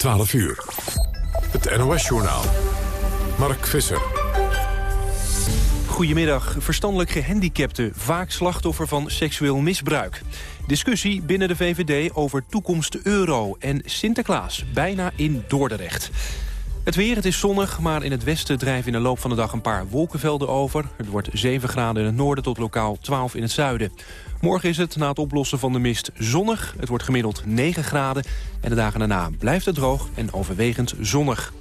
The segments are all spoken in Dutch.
12 uur. Het NOS-journaal. Mark Visser. Goedemiddag. Verstandelijk gehandicapten, vaak slachtoffer van seksueel misbruik. Discussie binnen de VVD over toekomst euro en Sinterklaas, bijna in Dordrecht. Het weer, het is zonnig, maar in het westen drijven in de loop van de dag een paar wolkenvelden over. Het wordt 7 graden in het noorden tot lokaal 12 in het zuiden. Morgen is het na het oplossen van de mist zonnig. Het wordt gemiddeld 9 graden. En de dagen daarna blijft het droog en overwegend zonnig.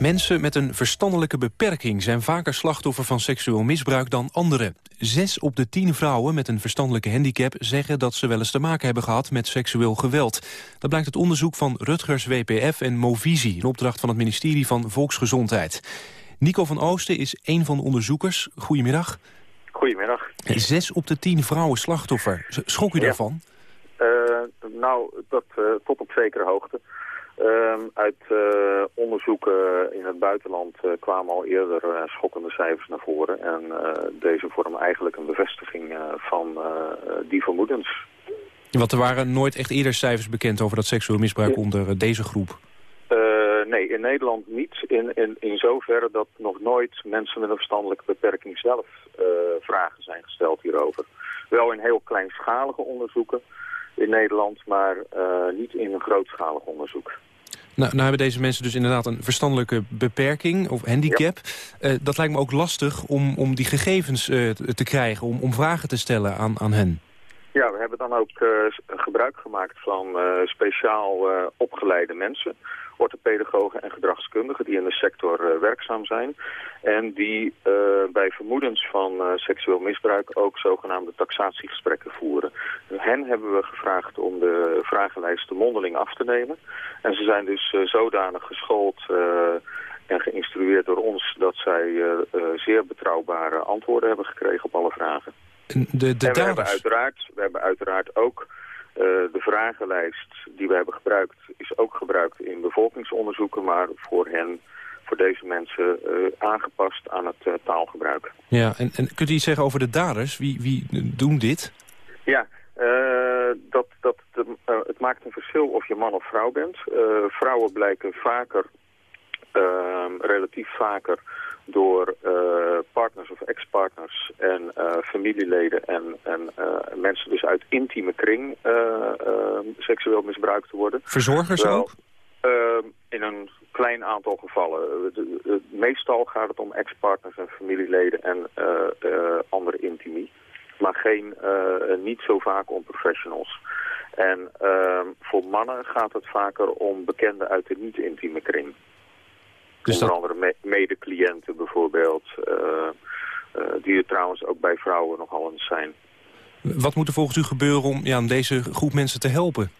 Mensen met een verstandelijke beperking zijn vaker slachtoffer van seksueel misbruik dan anderen. Zes op de tien vrouwen met een verstandelijke handicap zeggen dat ze wel eens te maken hebben gehad met seksueel geweld. Dat blijkt uit onderzoek van Rutgers WPF en Movisie, in opdracht van het ministerie van Volksgezondheid. Nico van Oosten is een van de onderzoekers. Goedemiddag. Goedemiddag. Zes op de tien vrouwen slachtoffer. Schok u daarvan? Uh, nou, dat uh, tot op zekere hoogte. Uh, uit uh, onderzoeken in het buitenland uh, kwamen al eerder uh, schokkende cijfers naar voren. En deze vormen eigenlijk een bevestiging van die vermoedens. Want er waren nooit echt eerder cijfers bekend over dat seksueel misbruik onder deze groep? nee, in Nederland niet. In, in, in zoverre dat nog nooit mensen met een verstandelijke beperking zelf vragen zijn gesteld hierover. Wel in heel kleinschalige onderzoeken in Nederland, maar niet in een grootschalig onderzoek. Nou, nou hebben deze mensen dus inderdaad een verstandelijke beperking of handicap. Ja. Uh, dat lijkt me ook lastig om, om die gegevens uh, te krijgen, om, om vragen te stellen aan, aan hen. Ja, we hebben dan ook uh, gebruik gemaakt van speciaal opgeleide mensen orthopedagogen en gedragskundigen die in de sector uh, werkzaam zijn. En die uh, bij vermoedens van uh, seksueel misbruik ook zogenaamde taxatiegesprekken voeren. Hen hebben we gevraagd om de vragenlijst de mondeling af te nemen. En ze zijn dus zodanig geschoold en geïnstrueerd door ons dat zij zeer betrouwbare antwoorden hebben gekregen op alle vragen. De, de en we hebben, uiteraard, we hebben uiteraard ook uh, de vragenlijst die we hebben gebruikt is ook gebruikt in bevolkingsonderzoeken, maar voor hen, voor deze mensen, uh, aangepast aan het uh, taalgebruik. Ja, en, en kunt u iets zeggen over de daders? Wie, wie doen dit? Ja, dat, dat, het maakt een verschil of je man of vrouw bent. vrouwen blijken vaker, ehm, relatief vaker door uh, partners of ex-partners en uh, familieleden en, en uh, mensen dus uit intieme kring seksueel misbruikt te worden. Verzorgers ook? in een klein aantal gevallen. Meestal gaat het om ex-partners en familieleden en andere intimie. Maar geen, niet zo vaak om professionals. En voor mannen gaat het vaker om bekenden uit de niet-intieme kring. Dus Onder andere me mede-cliënten bijvoorbeeld, uh, uh, die er trouwens ook bij vrouwen nogal eens zijn. Wat moet er volgens u gebeuren om, ja, om deze groep mensen te helpen?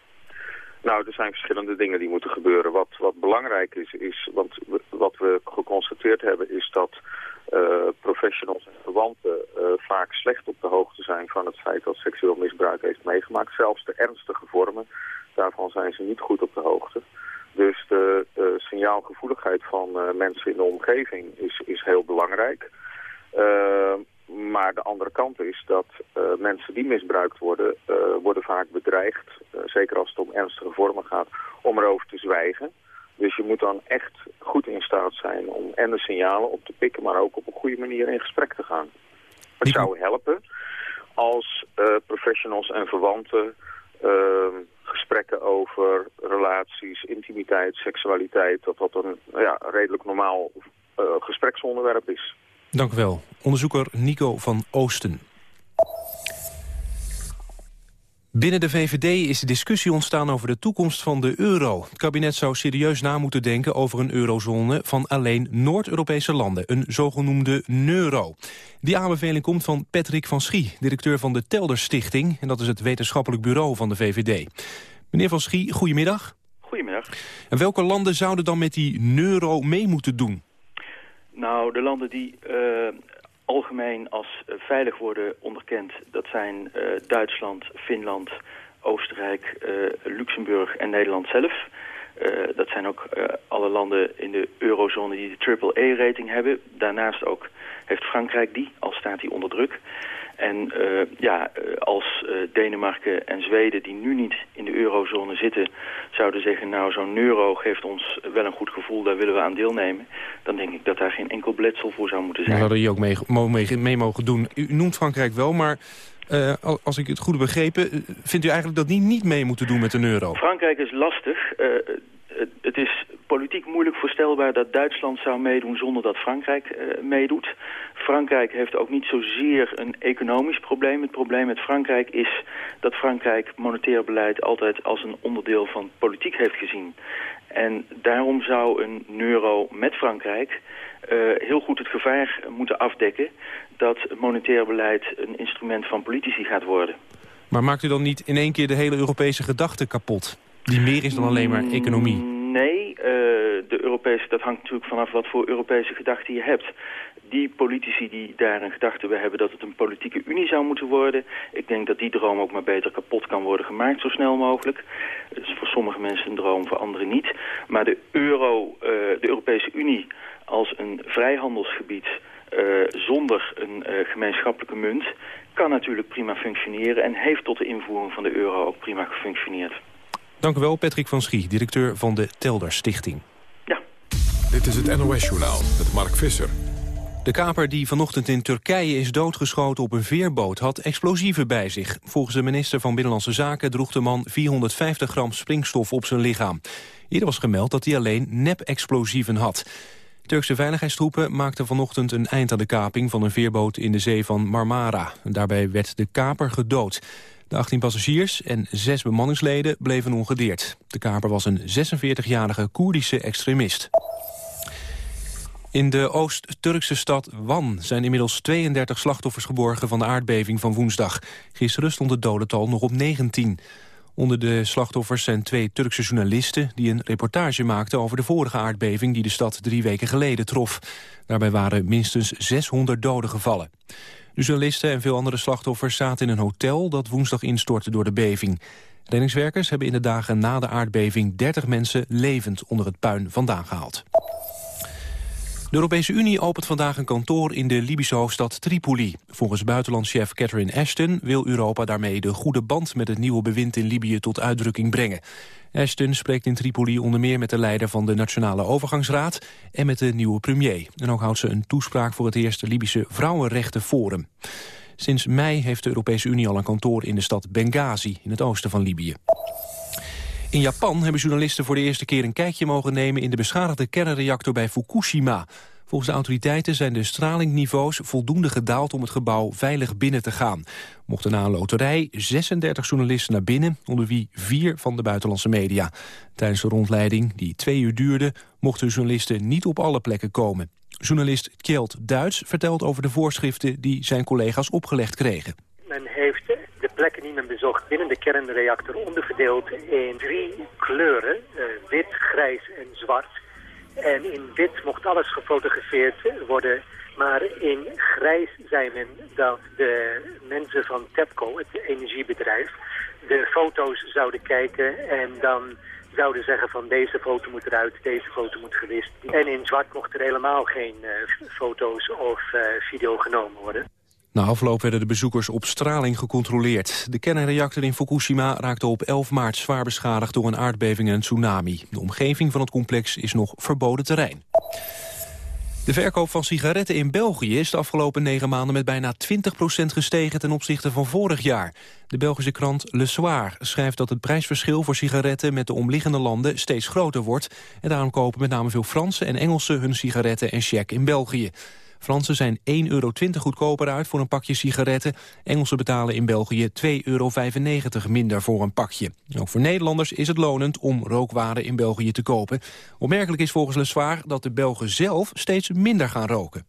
Nou, er zijn verschillende dingen die moeten gebeuren. Wat, wat belangrijk is, is, want wat we geconstateerd hebben, is dat uh, professionals en verwanten uh, vaak slecht op de hoogte zijn van het feit dat seksueel misbruik heeft meegemaakt. Zelfs de ernstige vormen, daarvan zijn ze niet goed op de hoogte. Dus de uh, signaalgevoeligheid van uh, mensen in de omgeving is, is heel belangrijk. Uh, maar de andere kant is dat mensen die misbruikt worden, worden vaak bedreigd. zeker als het om ernstige vormen gaat, om erover te zwijgen. Dus je moet dan echt goed in staat zijn om en de signalen op te pikken, maar ook op een goede manier in gesprek te gaan. Het zou helpen als professionals en verwanten uh, gesprekken over relaties, intimiteit, seksualiteit, dat dat een ja, redelijk normaal uh, gespreksonderwerp is. Dank u wel. Onderzoeker Nico van Oosten. Binnen de VVD is de discussie ontstaan over de toekomst van de euro. Het kabinet zou serieus na moeten denken over een eurozone van alleen Noord-Europese landen, een zogenoemde neuro. Die aanbeveling komt van Patrick van Schie, directeur van de Telders Stichting, en dat is het wetenschappelijk bureau van de VVD. Meneer van Schie, goedemiddag. Goedemiddag. En welke landen zouden dan met die euro mee moeten doen? Nou, de landen die uh, algemeen als veilig worden onderkend... dat zijn uh, Duitsland, Finland, Oostenrijk, uh, Luxemburg en Nederland zelf. dat zijn ook alle landen in de eurozone die de AAA-rating hebben. Daarnaast ook heeft Frankrijk die, al staat die onder druk. En ja, als Denemarken en Zweden, die nu niet in de eurozone zitten, zouden zeggen, nou zo'n euro geeft ons wel een goed gevoel, daar willen we aan deelnemen, dan denk ik dat daar geen enkel beletsel voor zou moeten zijn. Daar hadden je ook mee, mee, mee mogen doen. U noemt Frankrijk wel, maar uh, als ik het goed heb begrepen, eh, vindt u eigenlijk dat die niet mee moeten doen met een euro? Frankrijk is lastig. Uh, het is politiek moeilijk voorstelbaar dat Duitsland zou meedoen zonder dat Frankrijk uh, meedoet. Frankrijk heeft ook niet zozeer een economisch probleem. Het probleem met Frankrijk is dat Frankrijk monetair beleid altijd als een onderdeel van politiek heeft gezien. En daarom zou een euro met Frankrijk uh, heel goed het gevaar moeten afdekken dat monetair beleid een instrument van politici gaat worden. Maar maakt u dan niet in één keer de hele Europese gedachte kapot? Die meer is dan alleen maar economie. Uh, de Europese, dat hangt natuurlijk vanaf wat voor Europese gedachten je hebt. Die politici die daar een gedachte bij hebben dat het een politieke unie zou moeten worden... ik denk dat die droom ook maar beter kapot kan worden gemaakt zo snel mogelijk. Het is voor sommige mensen een droom, voor anderen niet. Maar de, euro, uh, de Europese Unie als een vrijhandelsgebied uh, zonder een gemeenschappelijke munt kan natuurlijk prima functioneren en heeft tot de invoering van de euro ook prima gefunctioneerd. Dank u wel, Patrick van Schie, directeur van de Telder Stichting. Ja. Dit is het NOS-journaal met Mark Visser. De kaper die vanochtend in Turkije is doodgeschoten op een veerboot had explosieven bij zich. Volgens de minister van Binnenlandse Zaken droeg de man 450 gram springstof op zijn lichaam. Eerder was gemeld dat hij alleen nep-explosieven had. Turkse veiligheidstroepen maakten vanochtend een eind aan de kaping van een veerboot in de zee van Marmara. Daarbij werd de kaper gedood. De 18 passagiers en zes bemanningsleden bleven ongedeerd. De kaper was een 46-jarige Koerdische extremist. In de Oost-Turkse stad Wan zijn inmiddels 32 slachtoffers geborgen van de aardbeving van woensdag. Gisteren stond het dodental nog op 19. Onder de slachtoffers zijn twee Turkse journalisten... die een reportage maakten over de vorige aardbeving... die de stad drie weken geleden trof. Daarbij waren minstens 600 doden gevallen. De journalisten en veel andere slachtoffers zaten in een hotel... dat woensdag instortte door de beving. Reddingswerkers hebben in de dagen na de aardbeving 30 mensen levend onder het puin vandaan gehaald. De Europese Unie opent vandaag een kantoor in de Libische hoofdstad Tripoli. Volgens buitenlandschef Catherine Ashton wil Europa daarmee de goede band met het nieuwe bewind in Libië tot uitdrukking brengen. Ashton spreekt in Tripoli onder meer met de leider van de Nationale Overgangsraad en met de nieuwe premier. En ook houdt ze een toespraak voor het eerste Libische Vrouwenrechtenforum. Sinds mei heeft de Europese Unie al een kantoor in de stad Benghazi in het oosten van Libië. In Japan hebben journalisten voor de eerste keer een kijkje mogen nemen... in de beschadigde kernreactor bij Fukushima. Volgens de autoriteiten zijn de stralingniveaus voldoende gedaald... om het gebouw veilig binnen te gaan. Mochten na een loterij 36 journalisten naar binnen... onder wie vier van de buitenlandse media. Tijdens de rondleiding, die twee uur duurde... mochten journalisten niet op alle plekken komen. Journalist Kjeld Duits vertelt over de voorschriften... die zijn collega's opgelegd kregen. Plekken die men bezocht binnen de kernreactor onderverdeeld in drie kleuren. Uh, wit, grijs en zwart. En in wit mocht alles gefotografeerd worden. Maar in grijs zei men dat de mensen van TEPCO, het energiebedrijf, de foto's zouden kijken en dan zouden zeggen van deze foto moet eruit, deze foto moet gewist. En in zwart mocht er helemaal geen uh, foto's of uh, video genomen worden. Na afloop werden de bezoekers op straling gecontroleerd. De kernreactor in Fukushima raakte op 11 maart zwaar beschadigd door een aardbeving en tsunami. De omgeving van het complex is nog verboden terrein. De verkoop van sigaretten in België is de afgelopen negen maanden met bijna 20% gestegen ten opzichte van vorig jaar. De Belgische krant Le Soir schrijft dat het prijsverschil voor sigaretten met de omliggende landen steeds groter wordt. En daarom kopen met name veel Fransen en Engelsen hun sigaretten en check in België. Fransen zijn 1,20 euro goedkoper uit voor een pakje sigaretten. Engelsen betalen in België 2,95 euro minder voor een pakje. Ook voor Nederlanders is het lonend om rookwaren in België te kopen. Opmerkelijk is volgens Le Soir dat de Belgen zelf steeds minder gaan roken.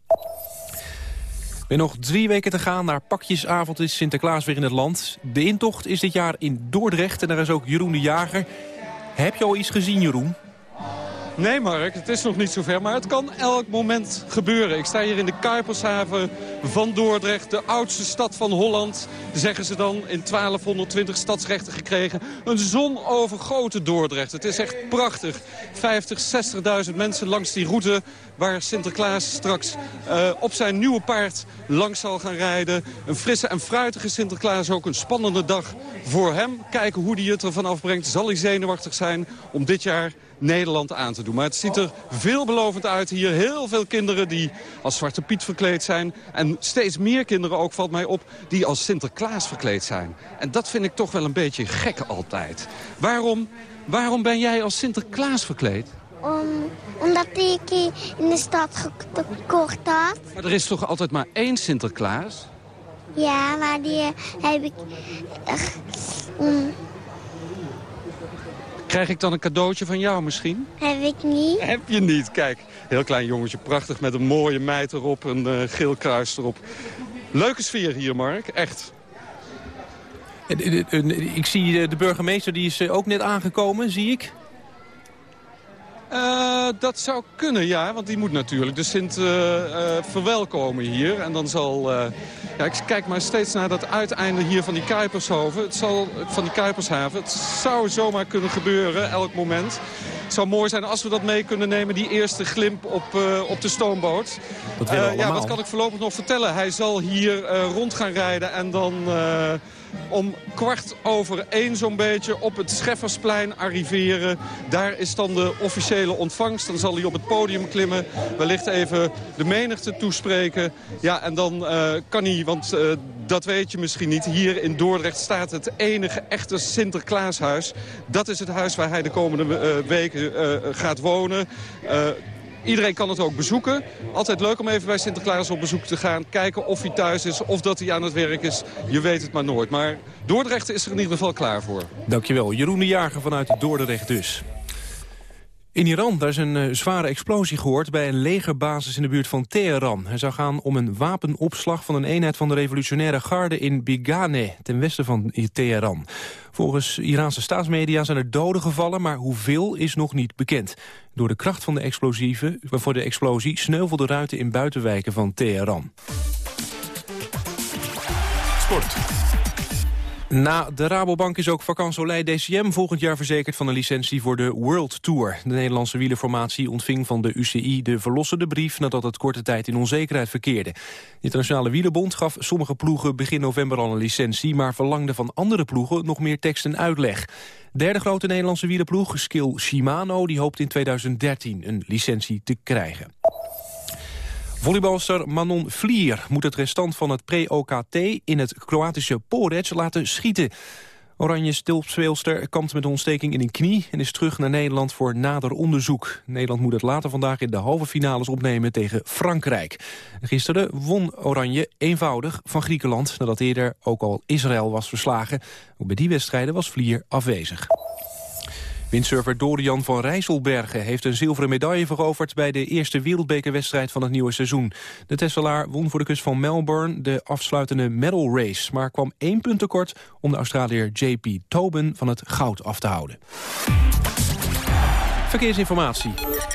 Weer nog drie weken te gaan naar pakjesavond is Sinterklaas weer in het land. De intocht is dit jaar in Dordrecht en daar is ook Jeroen de Jager. Heb je al iets gezien, Jeroen? Nee, Mark, het is nog niet zover, maar het kan elk moment gebeuren. Ik sta hier in de Kuipershaven van Dordrecht, de oudste stad van Holland. Zeggen ze dan, in 1220 stadsrechten gekregen. Een zonovergoten Dordrecht. Het is echt prachtig. 50, 60.000 mensen langs die route waar Sinterklaas straks uh, op zijn nieuwe paard langs zal gaan rijden. Een frisse en fruitige Sinterklaas, ook een spannende dag voor hem. Kijken hoe hij het ervan afbrengt. Zal hij zenuwachtig zijn om dit jaar Nederland aan te doen. Maar het ziet er veelbelovend uit hier. Heel veel kinderen die als Zwarte Piet verkleed zijn. En steeds meer kinderen ook, valt mij op, die als Sinterklaas verkleed zijn. En dat vind ik toch wel een beetje gek altijd. Waarom, waarom ben jij als Sinterklaas verkleed? Om, omdat ik in de stad gekocht had. Maar er is toch altijd maar één Sinterklaas? Ja, maar die heb ik... Uh, Krijg ik dan een cadeautje van jou misschien? Heb ik niet. Heb je niet. Kijk, heel klein jongetje, prachtig met een mooie meid erop, een uh, geel kruis erop. Leuke sfeer hier, Mark, echt. Ik zie de burgemeester, die is ook net aangekomen, zie ik. Uh, dat zou kunnen, ja. Want die moet natuurlijk de Sint uh, uh, verwelkomen hier. En dan zal... ja, ik kijk maar steeds naar dat uiteinde hier van die Kuipershaven. Het zal, van die Kuipershaven. Het zou zomaar kunnen gebeuren, elk moment. Het zou mooi zijn als we dat mee kunnen nemen, die eerste glimp op, op de stoomboot. Dat ja, wat kan ik voorlopig nog vertellen? Hij zal hier rond gaan rijden en dan om kwart over één zo'n beetje op het Scheffersplein arriveren. Daar is dan de officiële ontvangst. Dan zal hij op het podium klimmen. Wellicht even de menigte toespreken. Ja, en dan uh, kan hij, want uh, dat weet je misschien niet... hier in Dordrecht staat het enige echte Sinterklaashuis. Dat is het huis waar hij de komende uh, weken gaat wonen. Iedereen kan het ook bezoeken. Altijd leuk om even bij Sinterklaas op bezoek te gaan. Kijken of hij thuis is of dat hij aan het werk is. Je weet het maar nooit. Maar Dordrecht is er in ieder geval klaar voor. Dankjewel. Jeroen de Jager vanuit Dordrecht dus. In Iran daar is een uh, zware explosie gehoord bij een legerbasis in de buurt van Teheran. Het zou gaan om een wapenopslag van een eenheid van de revolutionaire garde in Bigane, ten westen van Teheran. Volgens Iraanse staatsmedia zijn er doden gevallen, maar hoeveel is nog niet bekend. Door de kracht van de, explosieven, voor de explosie sneuvelden ruiten in buitenwijken van Teheran. Sport. Na de Rabobank is ook Soleil DCM volgend jaar verzekerd van een licentie voor de World Tour. De Nederlandse wielerformatie ontving van de UCI de verlossende brief nadat het korte tijd in onzekerheid verkeerde. De Internationale Wielerbond gaf sommige ploegen begin november al een licentie, maar verlangde van andere ploegen nog meer tekst en uitleg. Derde grote Nederlandse wielerploeg, Skill Shimano, die hoopt in 2013 een licentie te krijgen. Volleybalster Manon Vlier moet het restant van het pre-OKT in het Kroatische Porec laten schieten. Oranje stilpspeelster kampt met een ontsteking in een knie... en is terug naar Nederland voor nader onderzoek. Nederland moet het later vandaag in de halve finales opnemen tegen Frankrijk. Gisteren won Oranje eenvoudig van Griekenland... nadat eerder ook al Israël was verslagen. Ook bij die wedstrijden was Vlier afwezig. Windsurfer Dorian van Rijsselbergen heeft een zilveren medaille veroverd... bij de eerste wereldbekerwedstrijd van het nieuwe seizoen. De Tesselaar won voor de kust van Melbourne de afsluitende medal race... maar kwam één punt tekort om de Australiër JP Tobin van het goud af te houden. Verkeersinformatie.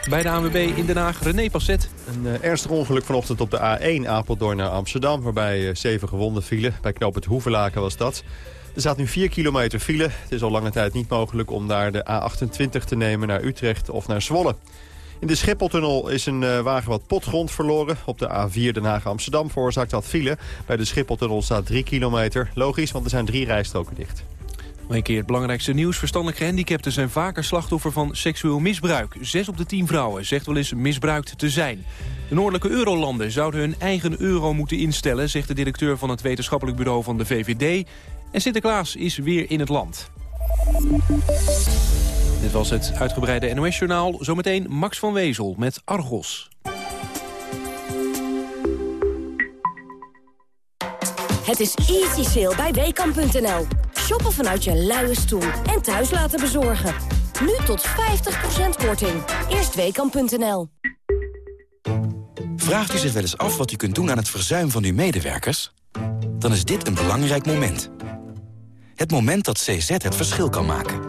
Bij de ANWB in Den Haag, René Passet. Een uh, ernstig ongeluk vanochtend op de A1 Apeldoorn naar Amsterdam... waarbij uh, zeven gewonden vielen. Bij knoop het Hoevelaken was dat. Er staat nu 4 kilometer file. Het is al lange tijd niet mogelijk om daar de A28 te nemen naar Utrecht of naar Zwolle. In de Schipholtunnel is een uh, wagen wat potgrond verloren. Op de A4 Den Haag-Amsterdam veroorzaakt dat file. Bij de Schipholtunnel staat 3 kilometer. Logisch, want er zijn drie rijstroken dicht. Een keer het belangrijkste nieuws. Verstandelijk gehandicapten zijn vaker slachtoffer van seksueel misbruik. Zes op de tien vrouwen zegt wel eens misbruikt te zijn. De noordelijke eurolanden zouden hun eigen euro moeten instellen... zegt de directeur van het wetenschappelijk bureau van de VVD. En Sinterklaas is weer in het land. Dit was het uitgebreide NOS-journaal. Zometeen Max van Wezel met Argos. Het is easy sale bij Weekamp.nl. Shoppen vanuit je luie stoel en thuis laten bezorgen. Nu tot 50% korting. Eerst Weekamp.nl. Vraagt u zich wel eens af wat u kunt doen aan het verzuim van uw medewerkers? Dan is dit een belangrijk moment. Het moment dat CZ het verschil kan maken.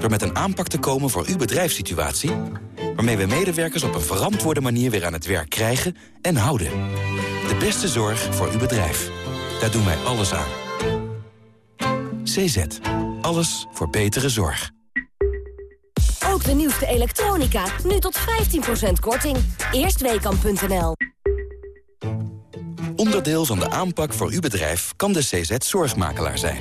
Door met een aanpak te komen voor uw bedrijfssituatie waarmee we medewerkers op een verantwoorde manier weer aan het werk krijgen en houden. De beste zorg voor uw bedrijf. Daar doen wij alles aan. CZ. Alles voor betere zorg. Ook de nieuwste elektronica, nu tot 15% korting. Eerstweekam.nl Onderdeel van de aanpak voor uw bedrijf kan de CZ Zorgmakelaar zijn.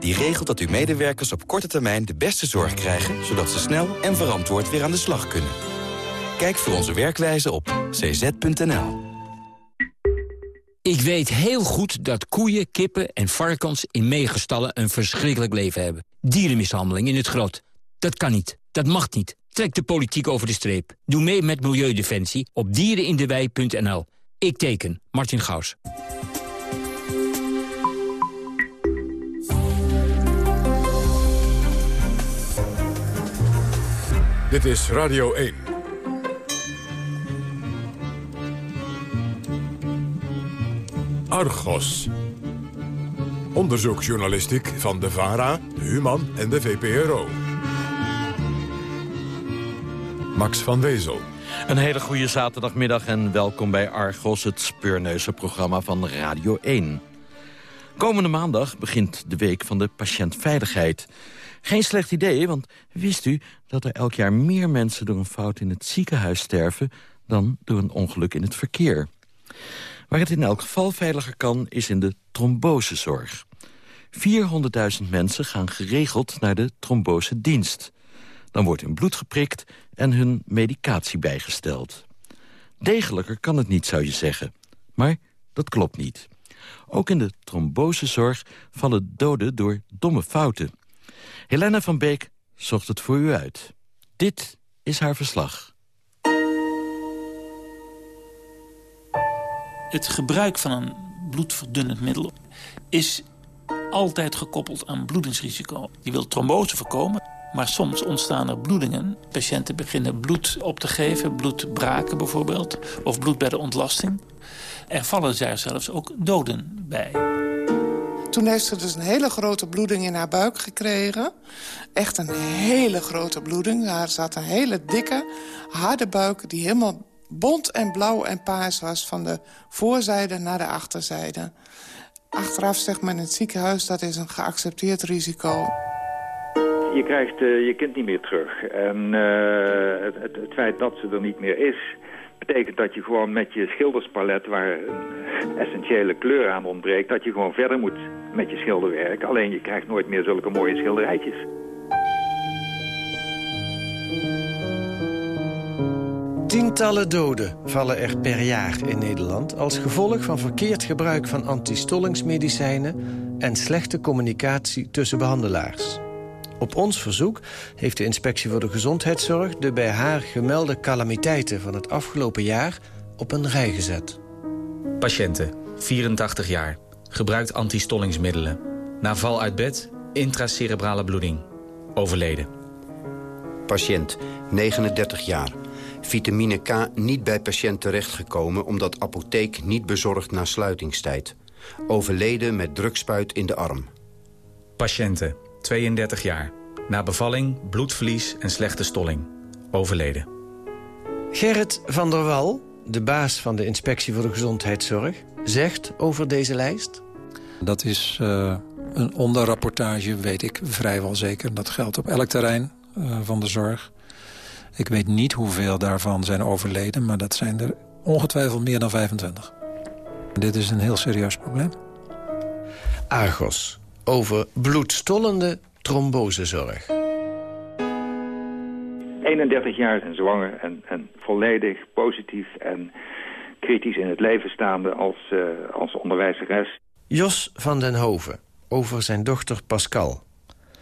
Die regelt dat uw medewerkers op korte termijn de beste zorg krijgen... zodat ze snel en verantwoord weer aan de slag kunnen. Kijk voor onze werkwijze op cz.nl. Ik weet heel goed dat koeien, kippen en varkens in meegestallen een verschrikkelijk leven hebben. Dierenmishandeling in het grot. Dat kan niet. Dat mag niet. Trek de politiek over de streep. Doe mee met Milieudefensie op dierenindewei.nl. Ik teken. Martin Gaus. Dit is Radio 1. Argos. Onderzoeksjournalistiek van de VARA, de Human en de VPRO. Max van Wezel. Een hele goede zaterdagmiddag en welkom bij Argos, het speurneuzenprogramma van Radio 1. Komende maandag begint de week van de patiëntveiligheid. Geen slecht idee, want wist u dat er elk jaar meer mensen door een fout in het ziekenhuis sterven dan door een ongeluk in het verkeer? Waar het in elk geval veiliger kan, is in de trombosezorg. 400.000 mensen gaan geregeld naar de trombosedienst. Dan wordt hun bloed geprikt en hun medicatie bijgesteld. Degelijker kan het niet, zou je zeggen. Maar dat klopt niet. Ook in de trombosezorg vallen doden door domme fouten. Helena van Beek zocht het voor u uit. Dit is haar verslag. Het gebruik van een bloedverdunnend middel is altijd gekoppeld aan bloedingsrisico. Je wilt trombose voorkomen, maar soms ontstaan er bloedingen. Patiënten beginnen bloed op te geven, bloedbraken bijvoorbeeld, of bloed bij de ontlasting. Er vallen daar zelfs ook doden bij. Toen heeft ze dus een hele grote bloeding in haar buik gekregen. Echt een hele grote bloeding. Daar zat een hele dikke, harde buik die helemaal bont en blauw en paars was... van de voorzijde naar de achterzijde. Achteraf zegt men in het ziekenhuis dat is een geaccepteerd risico. Je krijgt uh, je kind niet meer terug. En uh, het, het, het, feit dat ze er niet meer is... betekent dat je gewoon met je schilderspalet... waar een essentiële kleur aan ontbreekt... dat je gewoon verder moet met je schilderwerk. Alleen je krijgt nooit meer zulke mooie schilderijtjes. Tientallen doden vallen er per jaar in Nederland... als gevolg van verkeerd gebruik van antistollingsmedicijnen... en slechte communicatie tussen behandelaars. Op ons verzoek heeft de Inspectie voor de Gezondheidszorg... de bij haar gemelde calamiteiten van het afgelopen jaar op een rij gezet. Patiënten, 84 jaar, gebruikt antistollingsmiddelen. Na val uit bed, intracerebrale bloeding. Overleden. Patiënt, 39 jaar. Vitamine K niet bij patiënt terechtgekomen... omdat apotheek niet bezorgd na sluitingstijd. Overleden met drukspuit in de arm. Patiënten, 32 jaar. Na bevalling, bloedverlies en slechte stolling. Overleden. Gerrit van der Wal, de baas van de Inspectie voor de Gezondheidszorg... zegt over deze lijst... Dat is uh, een onderrapportage, weet ik vrijwel zeker. Dat geldt op elk terrein uh, van de zorg. Ik weet niet hoeveel daarvan zijn overleden... maar dat zijn er ongetwijfeld meer dan 25. Dit is een heel serieus probleem. Argos, over bloedstollende trombosezorg. 31 jaar en zwanger en, en volledig positief en kritisch in het leven staande als, uh, als onderwijzeres. Jos van den Hoven, over zijn dochter Pascal.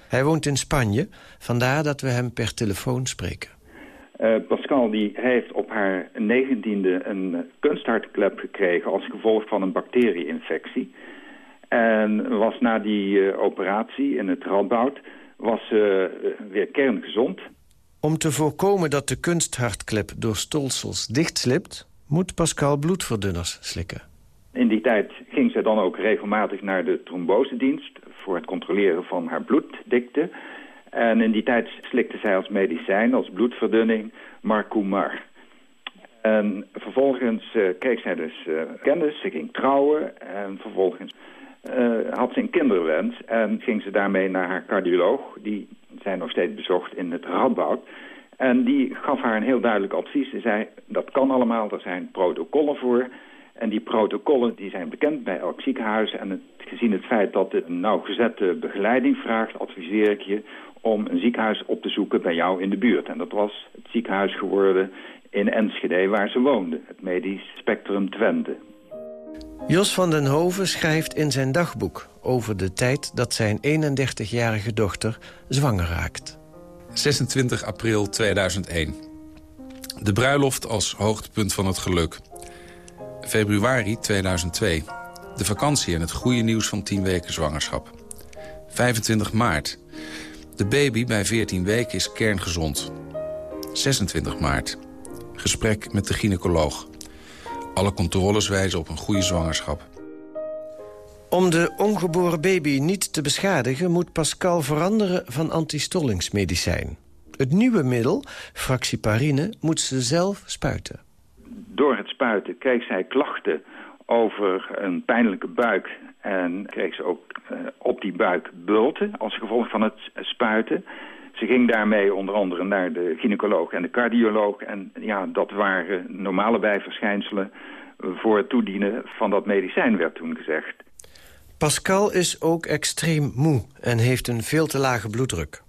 Hij woont in Spanje, vandaar dat we hem per telefoon spreken. Uh, Pascal die heeft op haar negentiende een kunsthartklep gekregen... als gevolg van een bacterieinfectie. En was na die uh, operatie in het Radboud was ze uh, weer kerngezond. Om te voorkomen dat de kunsthartklep door stolsels dichtslipt... moet Pascal bloedverdunners slikken. In die tijd ging ze dan ook regelmatig naar de trombosedienst... voor het controleren van haar bloeddikte. En in die tijd slikte zij als medicijn, als bloedverdunning, Marcumar. En vervolgens uh, kreeg zij dus kennis, ze ging trouwen en vervolgens uh, had ze een kinderwens en ging ze daarmee naar haar cardioloog, die zij nog steeds bezocht in het Radboud. En die gaf haar een heel duidelijk advies. Ze zei, dat kan allemaal, er zijn protocollen voor. En die protocollen die zijn bekend bij elk ziekenhuis. En het, gezien het feit dat het een nauwgezette begeleiding vraagt... adviseer ik je om een ziekenhuis op te zoeken bij jou in de buurt. En dat was het ziekenhuis geworden in Enschede waar ze woonde. Het medisch spectrum Twente. Jos van den Hoven schrijft in zijn dagboek over de tijd dat zijn 31-jarige dochter zwanger raakt. 26 april 2001. De bruiloft als hoogtepunt van het geluk. Februari 2002. De vakantie en het goede nieuws van 10 weken zwangerschap. 25 maart. De baby bij 14 weken is kerngezond. 26 maart. Gesprek met de gynaecoloog. Alle controles wijzen op een goede zwangerschap. Om de ongeboren baby niet te beschadigen... moet Pascal veranderen van antistollingsmedicijn. Het nieuwe middel, fractieparine, moet ze zelf spuiten. Door het spuiten kreeg zij klachten over een pijnlijke buik... en kreeg ze ook uh, op die buik bulten als gevolg van het spuiten... Ze ging daarmee onder andere naar de gynaecoloog en de cardioloog. En ja, dat waren normale bijverschijnselen voor het toedienen van dat medicijn, werd toen gezegd. Pascal is ook extreem moe en heeft een veel te lage bloeddruk.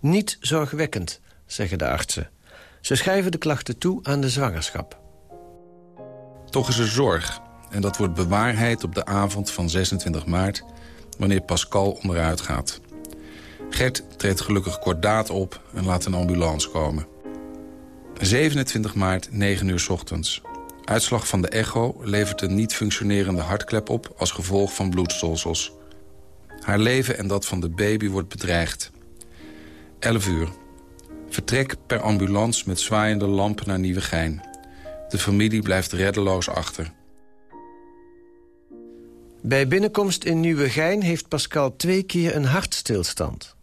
Niet zorgwekkend, zeggen de artsen. Ze schrijven de klachten toe aan de zwangerschap. Toch is er zorg. En dat wordt bewaarheid op de avond van 26 maart... wanneer Pascal onderuit gaat. Gert treedt gelukkig kordaat op en laat een ambulance komen. 27 maart, 9 uur ochtends. Uitslag van de echo levert een niet functionerende hartklep op... als gevolg van bloedstolsels. Haar leven en dat van de baby wordt bedreigd. 11 uur. Vertrek per ambulance met zwaaiende lampen naar Nieuwegein. De familie blijft reddeloos achter. Bij binnenkomst in Nieuwegein heeft Pascal twee keer een hartstilstand.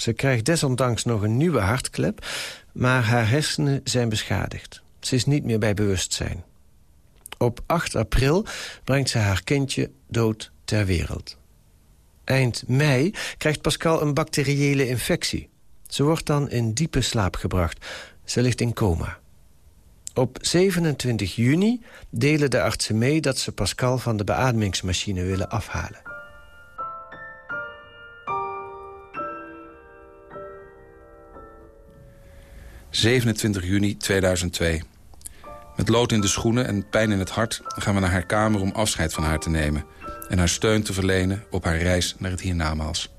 Ze krijgt desondanks nog een nieuwe hartklep... maar haar hersenen zijn beschadigd. Ze is niet meer bij bewustzijn. Op 8 april brengt ze haar kindje dood ter wereld. Eind mei krijgt Pascal een bacteriële infectie. Ze wordt dan in diepe slaap gebracht. Ze ligt in coma. Op 27 juni delen de artsen mee dat ze Pascal van de beademingsmachine willen afhalen. 27 juni 2002. Met lood in de schoenen en pijn in het hart gaan we naar haar kamer om afscheid van haar te nemen... en haar steun te verlenen op haar reis naar het hiernamaals.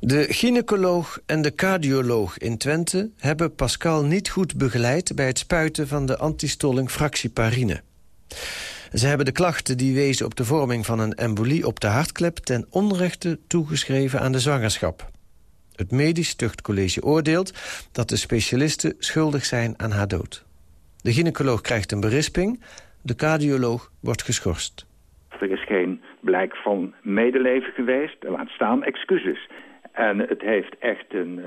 De gynaecoloog en de cardioloog in Twente hebben Pascal niet goed begeleid... bij het spuiten van de antistolling fractieparine. Ze hebben de klachten die wezen op de vorming van een embolie op de hartklep... ten onrechte toegeschreven aan de zwangerschap. Het Medisch Tuchtcollege oordeelt dat de specialisten schuldig zijn aan haar dood. De gynaecoloog krijgt een berisping, de cardioloog wordt geschorst. Er is geen blijk van medeleven geweest, laat staan excuses. En het heeft echt een,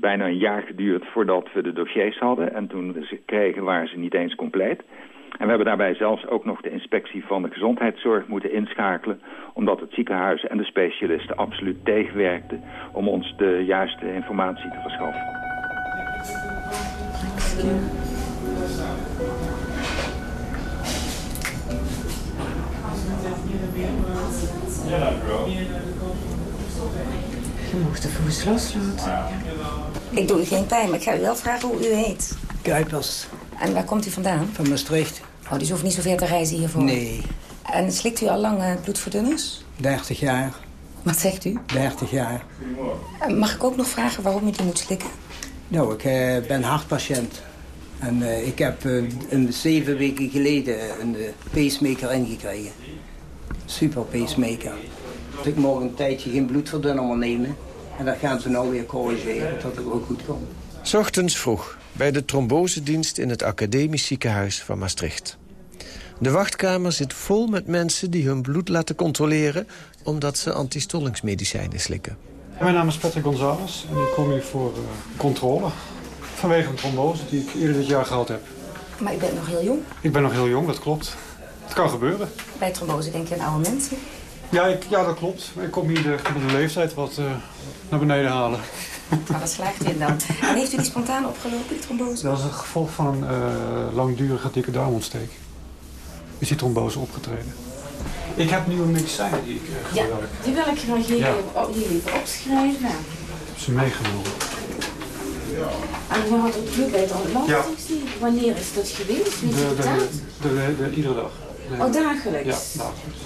bijna een jaar geduurd voordat we de dossiers hadden. En toen we ze kregen waren ze niet eens compleet. En we hebben daarbij zelfs ook nog de inspectie van de gezondheidszorg moeten inschakelen... omdat het ziekenhuis en de specialisten absoluut tegenwerkten... om ons de juiste informatie te verschaffen. Je mocht de voet loslaten. Ik doe u geen pijn, maar ik ga u wel vragen hoe u heet. Kuipers. En waar komt u vandaan? Van Maastricht. Oh, dus u hoeft niet zo ver te reizen hiervoor? Nee. En slikt u al lang uh, bloedverdunners? 30 jaar. Wat zegt u? 30 jaar. Uh, mag ik ook nog vragen waarom u die moet slikken? Nou, ik uh, ben hartpatiënt. En ik heb een zeven weken geleden een pacemaker ingekregen. Super pacemaker. Ik morgen een tijdje geen bloedverdunner meer nemen. En dat gaan ze nou weer corrigeren, dat het ook goed komt. S ochtends vroeg bij de trombosedienst in het academisch ziekenhuis van Maastricht. De wachtkamer zit vol met mensen die hun bloed laten controleren... omdat ze antistollingsmedicijnen slikken. Mijn naam is Patrick Gonzalez en ik kom hier voor uh, controle. Vanwege een trombose die ik eerder dit jaar gehad heb. Maar u bent nog heel jong? Ik ben nog heel jong, dat klopt. Het kan gebeuren. Bij trombose denk je aan oude mensen? Ja, ik, ja dat klopt. Ik kom hier de gemiddelde leeftijd wat uh, naar beneden halen. Maar wat slaagt u in dan? En heeft u die spontaan opgelopen, die trombose? Dat is een gevolg van een uh, langdurige dikke darmontsteking. Is die trombose opgetreden. Ik heb nieuwe medicijnen die ik uh, gebruik. Ja, die wil ik graag hier, ja. hier even opschrijven. Ik heb ze meegenomen. En u had het bloed bij het land, ja. Wanneer is dat geweest? Wie de, de, de, de, iedere dag. Nee. Oh, dagelijks? Ja, dagelijks.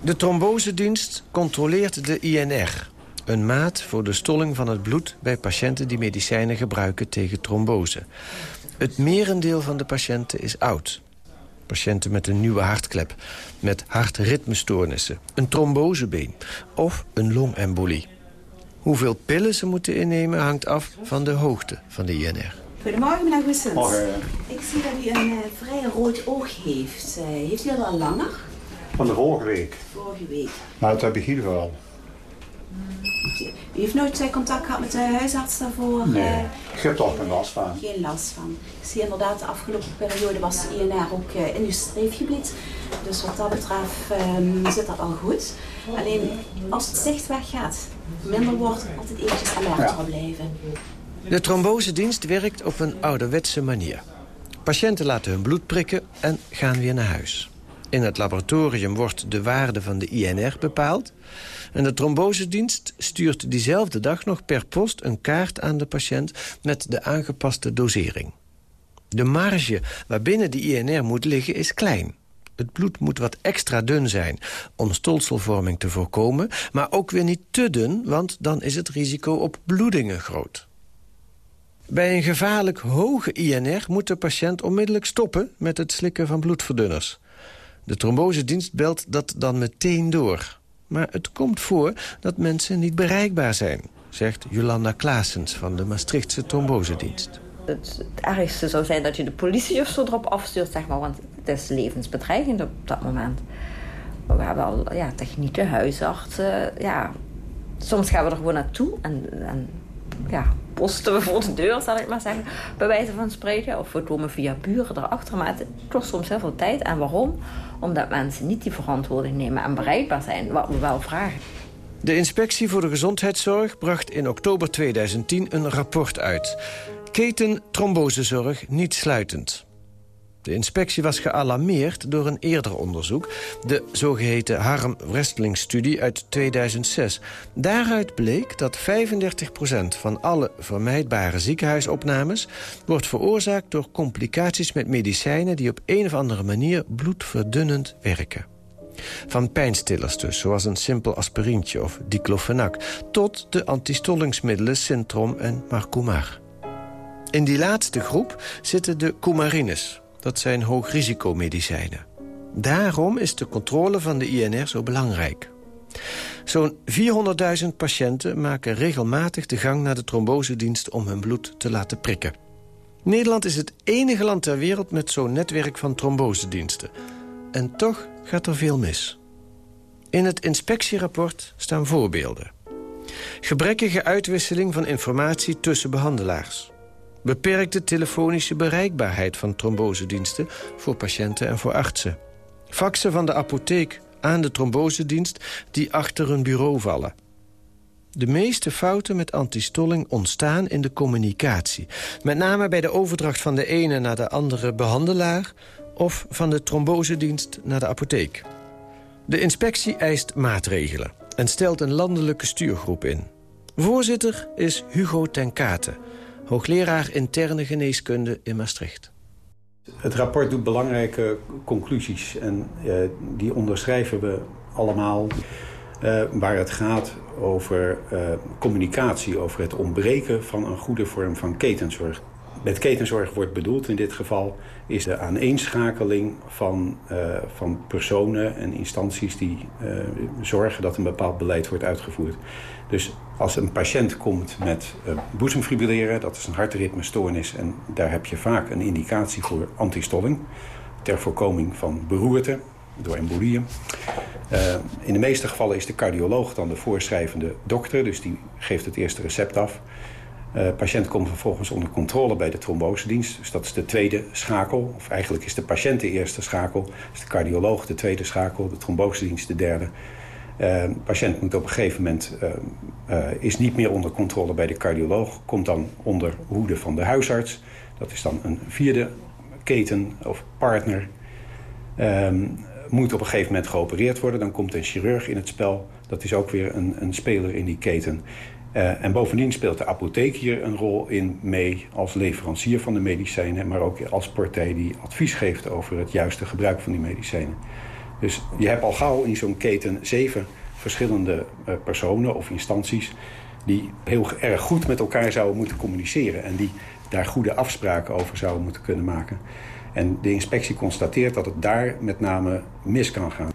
De trombosedienst controleert de INR, een maat voor de stolling van het bloed bij patiënten die medicijnen gebruiken tegen trombose. Het merendeel van de patiënten is oud. Patiënten met een nieuwe hartklep, met hartritmestoornissen, een trombosebeen of een longembolie. Hoeveel pillen ze moeten innemen hangt af van de hoogte van de INR. Goedemorgen, meneer Wissens. Ik zie dat u een uh, vrij rood oog heeft. Uh, heeft u dat al langer? Van de vorige week. Vorige week. Maar dat heb ik hier wel. U heeft nooit contact gehad met de huisarts daarvoor? Nee, uh, ik heb toch geen last van. Geen last van. Ik zie inderdaad, de afgelopen periode was de INR ook uh, in uw streefgebied. Dus wat dat betreft um, zit dat al goed. Alleen als het zicht weggaat, minder wordt, altijd eventjes alert ja. blijven. De trombosedienst werkt op een ouderwetse manier. Patiënten laten hun bloed prikken en gaan weer naar huis. In het laboratorium wordt de waarde van de INR bepaald... en de trombosedienst stuurt diezelfde dag nog per post een kaart aan de patiënt... met de aangepaste dosering. De marge waarbinnen de INR moet liggen is klein. Het bloed moet wat extra dun zijn om stolselvorming te voorkomen... maar ook weer niet te dun, want dan is het risico op bloedingen groot. Bij een gevaarlijk hoge INR moet de patiënt onmiddellijk stoppen... met het slikken van bloedverdunners. De trombosedienst belt dat dan meteen door. Maar het komt voor dat mensen niet bereikbaar zijn... zegt Jolanda Klaasens van de Maastrichtse trombosedienst. Het, het ergste zou zijn dat je de politie of zo erop afstuurt, zeg maar, want het is levensbedreigend op dat moment. Maar we hebben al ja, technieken, huisartsen. Ja, soms gaan we er gewoon naartoe en, en ja, posten we voor de deur, zal ik maar zeggen. Bij wijze van spreken. Of we komen via buren erachter. Maar het kost soms heel veel tijd. En waarom? Omdat mensen niet die verantwoording nemen en bereikbaar zijn. Wat we wel vragen. De Inspectie voor de Gezondheidszorg bracht in oktober 2010 een rapport uit. Keten trombosezorg niet sluitend. De inspectie was gealarmeerd door een eerder onderzoek... de zogeheten Harm-Wrestling-studie uit 2006. Daaruit bleek dat 35% van alle vermijdbare ziekenhuisopnames... wordt veroorzaakt door complicaties met medicijnen... die op een of andere manier bloedverdunnend werken. Van pijnstillers dus, zoals een simpel aspirintje of diclofenac... tot de antistollingsmiddelen Centrom en Marcumar. In die laatste groep zitten de coumarines, dat zijn hoogrisicomedicijnen. Daarom is de controle van de INR zo belangrijk. Zo'n 400.000 patiënten maken regelmatig de gang naar de trombosedienst... om hun bloed te laten prikken. Nederland is het enige land ter wereld met zo'n netwerk van trombosediensten. En toch gaat er veel mis. In het inspectierapport staan voorbeelden. Gebrekkige uitwisseling van informatie tussen behandelaars beperkte telefonische bereikbaarheid van trombosediensten voor patiënten en voor artsen. Faxen van de apotheek aan de trombosedienst die achter een bureau vallen. De meeste fouten met antistolling ontstaan in de communicatie. Met name bij de overdracht van de ene naar de andere behandelaar... of van de trombosedienst naar de apotheek. De inspectie eist maatregelen en stelt een landelijke stuurgroep in. Voorzitter is Hugo ten Katen hoogleraar interne geneeskunde in Maastricht. Het rapport doet belangrijke conclusies en uh, die onderschrijven we allemaal. Uh, waar het gaat over uh, communicatie, over het ontbreken van een goede vorm van ketenzorg. Met ketenzorg wordt bedoeld in dit geval is de aaneenschakeling van, uh, van personen en instanties die zorgen dat een bepaald beleid wordt uitgevoerd. Dus als een patiënt komt met uh, boezemfibrilleren, dat is een hartritmestoornis... en daar heb je vaak een indicatie voor antistolling... ter voorkoming van beroerte. door embolieën. Uh, in de meeste gevallen is de cardioloog dan de voorschrijvende dokter. Dus die geeft het eerste recept af. Uh, patiënt komt vervolgens onder controle bij de trombosedienst. Dus dat is de tweede schakel. Of eigenlijk is de patiënt de eerste schakel. Is de cardioloog de tweede schakel. De trombosedienst de derde. De uh, patiënt moet op een gegeven moment... is niet meer onder controle bij de cardioloog. Komt dan onder hoede van de huisarts. Dat is dan een vierde keten of partner. Um, moet op een gegeven moment geopereerd worden. Dan komt een chirurg in het spel. Dat is ook weer een, een speler in die keten. Uh, en bovendien speelt de apotheek hier een rol in mee als leverancier van de medicijnen... maar ook als partij die advies geeft over het juiste gebruik van die medicijnen. Dus je hebt al gauw in zo'n keten zeven verschillende uh, personen of instanties... die heel erg goed met elkaar zouden moeten communiceren... en die daar goede afspraken over zouden moeten kunnen maken. En de inspectie constateert dat het daar met name mis kan gaan.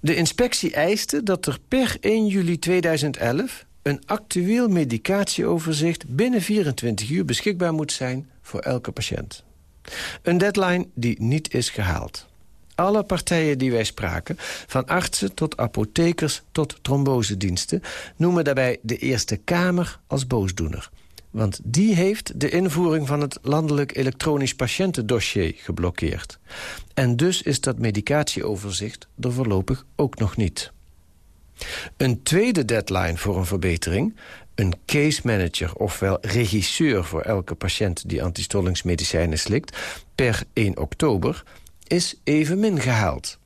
De inspectie eiste dat er per 1 juli 2011 een actueel medicatieoverzicht binnen 24 uur beschikbaar moet zijn voor elke patiënt. Een deadline die niet is gehaald. Alle partijen die wij spraken, van artsen tot apothekers tot trombosediensten... noemen daarbij de Eerste Kamer als boosdoener. Want die heeft de invoering van het landelijk elektronisch patiëntendossier geblokkeerd. En dus is dat medicatieoverzicht er voorlopig ook nog niet. Een tweede deadline voor een verbetering... een case manager, ofwel regisseur voor elke patiënt... die antistollingsmedicijnen slikt, per 1 oktober... is evenmin gehaald.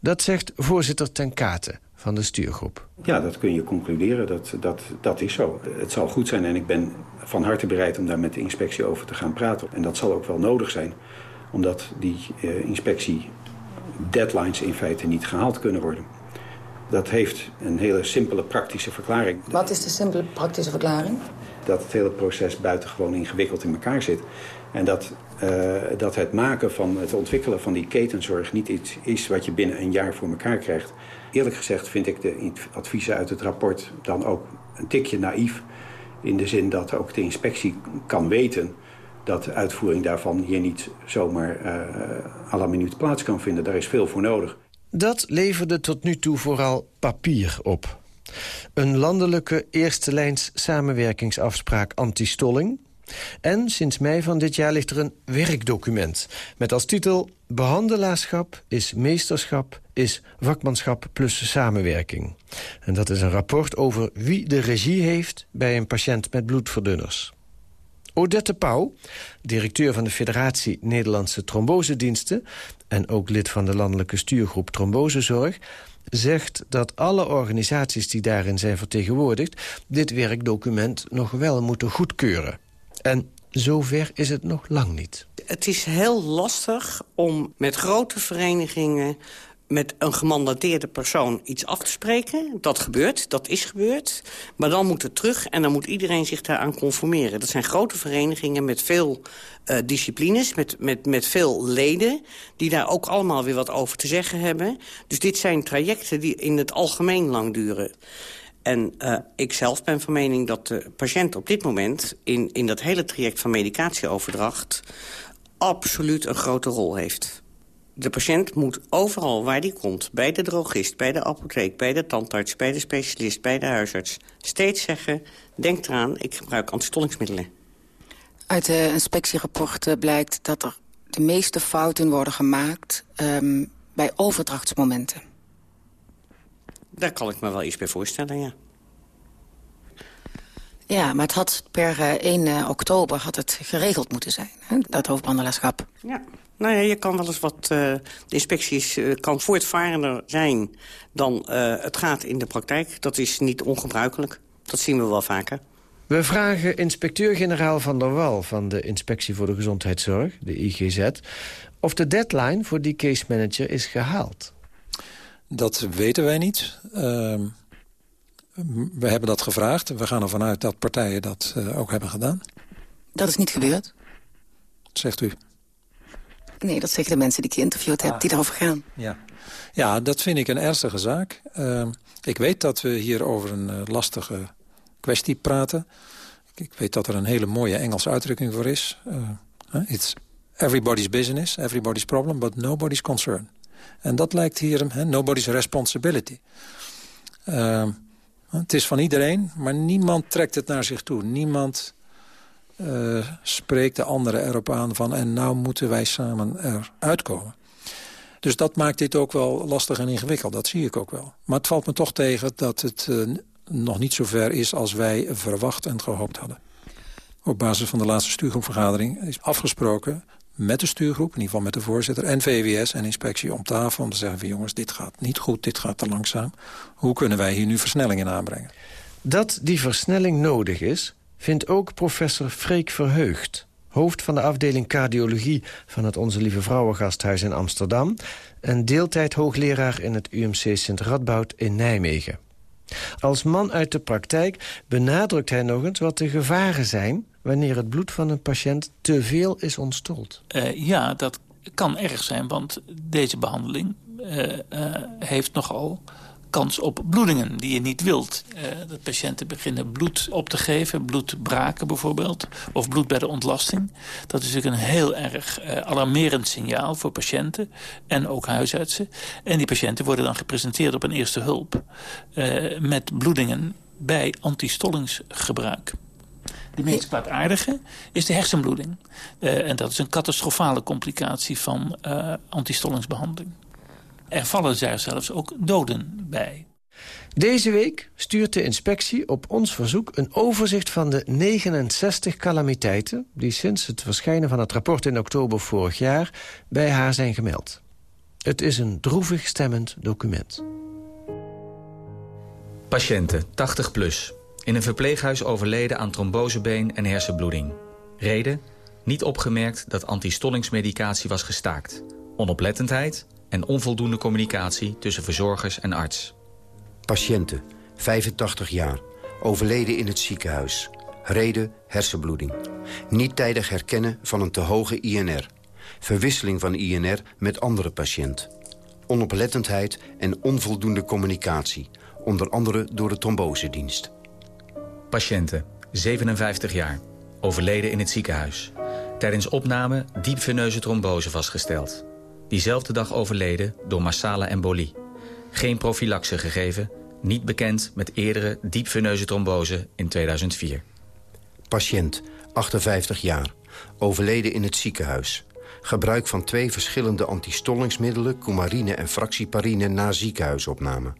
Dat zegt voorzitter Ten Kate van de stuurgroep. Ja, dat kun je concluderen. Dat, dat, dat is zo. Het zal goed zijn en ik ben van harte bereid om daar met de inspectie over te gaan praten. En dat zal ook wel nodig zijn, omdat die uh, inspectie deadlines in feite niet gehaald kunnen worden. Dat heeft een hele simpele praktische verklaring. Wat is de simpele praktische verklaring? Dat het hele proces buitengewoon ingewikkeld in elkaar zit. En dat, uh, dat het maken van het ontwikkelen van die ketenzorg niet iets is wat je binnen een jaar voor elkaar krijgt. Eerlijk gezegd vind ik de adviezen uit het rapport dan ook een tikje naïef. In de zin dat ook de inspectie kan weten dat de uitvoering daarvan hier niet zomaar à la minuut plaats kan vinden. Daar is veel voor nodig. Dat leverde tot nu toe vooral papier op. Een landelijke eerste lijns samenwerkingsafspraak anti-stolling... En sinds mei van dit jaar ligt er een werkdocument... met als titel Behandelaarschap is meesterschap is vakmanschap plus samenwerking. En dat is een rapport over wie de regie heeft... bij een patiënt met bloedverdunners. Odette Pauw, directeur van de Federatie Nederlandse Trombosediensten... en ook lid van de landelijke stuurgroep Trombosezorg zegt dat alle organisaties die daarin zijn vertegenwoordigd... dit werkdocument nog wel moeten goedkeuren. En zover is het nog lang niet. Het is heel lastig om met grote verenigingen met een gemandateerde persoon iets af te spreken. Dat gebeurt, dat is gebeurd. Maar dan moet het terug en dan moet iedereen zich daaraan conformeren. Dat zijn grote verenigingen met veel uh, disciplines, met, met, met veel leden... die daar ook allemaal weer wat over te zeggen hebben. Dus dit zijn trajecten die in het algemeen lang duren. En uh, ik zelf ben van mening dat de patiënt op dit moment... in, in dat hele traject van medicatieoverdracht... absoluut een grote rol heeft. De patiënt moet overal waar die komt... bij de drogist, bij de apotheek, bij de tandarts... bij de specialist, bij de huisarts... steeds zeggen, denk eraan, ik gebruik antistollingsmiddelen. Uit de inspectierapporten blijkt dat er de meeste fouten worden gemaakt... Um, bij overdrachtsmomenten. Daar kan ik me wel iets bij voorstellen, ja. Ja, maar het had per 1 uh, oktober had het geregeld moeten zijn, hè, dat hoofdbehandelaarschap. Ja, nou ja, je kan wel eens wat... Uh, de inspecties uh, kan voortvarender zijn dan uh, het gaat in de praktijk. Dat is niet ongebruikelijk. Dat zien we wel vaker. We vragen inspecteur-generaal Van der Wal van de Inspectie voor de Gezondheidszorg, de IGZ... of de deadline voor die case manager is gehaald. Dat weten wij niet. Uh, we hebben dat gevraagd. We gaan ervan uit dat partijen dat uh, ook hebben gedaan. Dat is niet gebeurd? Zegt u? Nee, dat zeggen de mensen die ik geïnterviewd heb, ah. die daarover gaan. Ja. ja, dat vind ik een ernstige zaak. Uh, ik weet dat we hier over een uh, lastige kwestie praten. Ik weet dat er een hele mooie Engelse uitdrukking voor is. Uh, it's everybody's business, everybody's problem, but nobody's concern. En dat lijkt hier, hè, nobody's responsibility. Uh, het is van iedereen, maar niemand trekt het naar zich toe. Niemand uh, spreekt de anderen erop aan van... en nou moeten wij samen eruit komen. Dus dat maakt dit ook wel lastig en ingewikkeld, dat zie ik ook wel. Maar het valt me toch tegen dat het uh, nog niet zo ver is... als wij verwacht en gehoopt hadden. Op basis van de laatste stuurgroepvergadering is afgesproken met de stuurgroep, in ieder geval met de voorzitter... en VWS en inspectie om tafel om te zeggen van... jongens, dit gaat niet goed, dit gaat te langzaam. Hoe kunnen wij hier nu versnelling in aanbrengen? Dat die versnelling nodig is, vindt ook professor Freek Verheugd... hoofd van de afdeling cardiologie van het Onze Lieve Vrouwengasthuis in Amsterdam... en deeltijd hoogleraar in het UMC Sint Radboud in Nijmegen. Als man uit de praktijk benadrukt hij nog eens wat de gevaren zijn... wanneer het bloed van een patiënt te veel is ontstold. Uh, ja, dat kan erg zijn, want deze behandeling uh, uh, heeft nogal kans op bloedingen die je niet wilt. Dat patiënten beginnen bloed op te geven, bloedbraken bijvoorbeeld... of bloed bij de ontlasting. Dat is natuurlijk een heel erg alarmerend signaal voor patiënten en ook huisartsen. En die patiënten worden dan gepresenteerd op een eerste hulp... Met bloedingen bij antistollingsgebruik. De meest kwaadaardige is de hersenbloeding. Uh, en dat is een catastrofale complicatie van uh, antistollingsbehandeling. Er vallen daar zelfs ook doden bij. Deze week stuurt de inspectie op ons verzoek een overzicht van de 69 calamiteiten... die sinds het verschijnen van het rapport in oktober vorig jaar bij haar zijn gemeld. Het is een droevig stemmend document. Patiënten, 80 plus. In een verpleeghuis overleden aan trombosebeen en hersenbloeding. Reden? Niet opgemerkt dat antistollingsmedicatie was gestaakt. Onoplettendheid en onvoldoende communicatie tussen verzorgers en arts. Patiënten, 85 jaar, overleden in het ziekenhuis. Reden hersenbloeding. Niet tijdig herkennen van een te hoge INR. Verwisseling van INR met andere patiënt. Onoplettendheid en onvoldoende communicatie. Onder andere door de trombosedienst. Patiënten, 57 jaar, overleden in het ziekenhuis. Tijdens opname diepveneuze trombose vastgesteld. Diezelfde dag overleden door massale embolie. Geen profilaxe gegeven, niet bekend met eerdere diepveneuze trombose in 2004. Patiënt, 58 jaar, overleden in het ziekenhuis. Gebruik van twee verschillende antistollingsmiddelen... coumarine en fractieparine na ziekenhuisopname.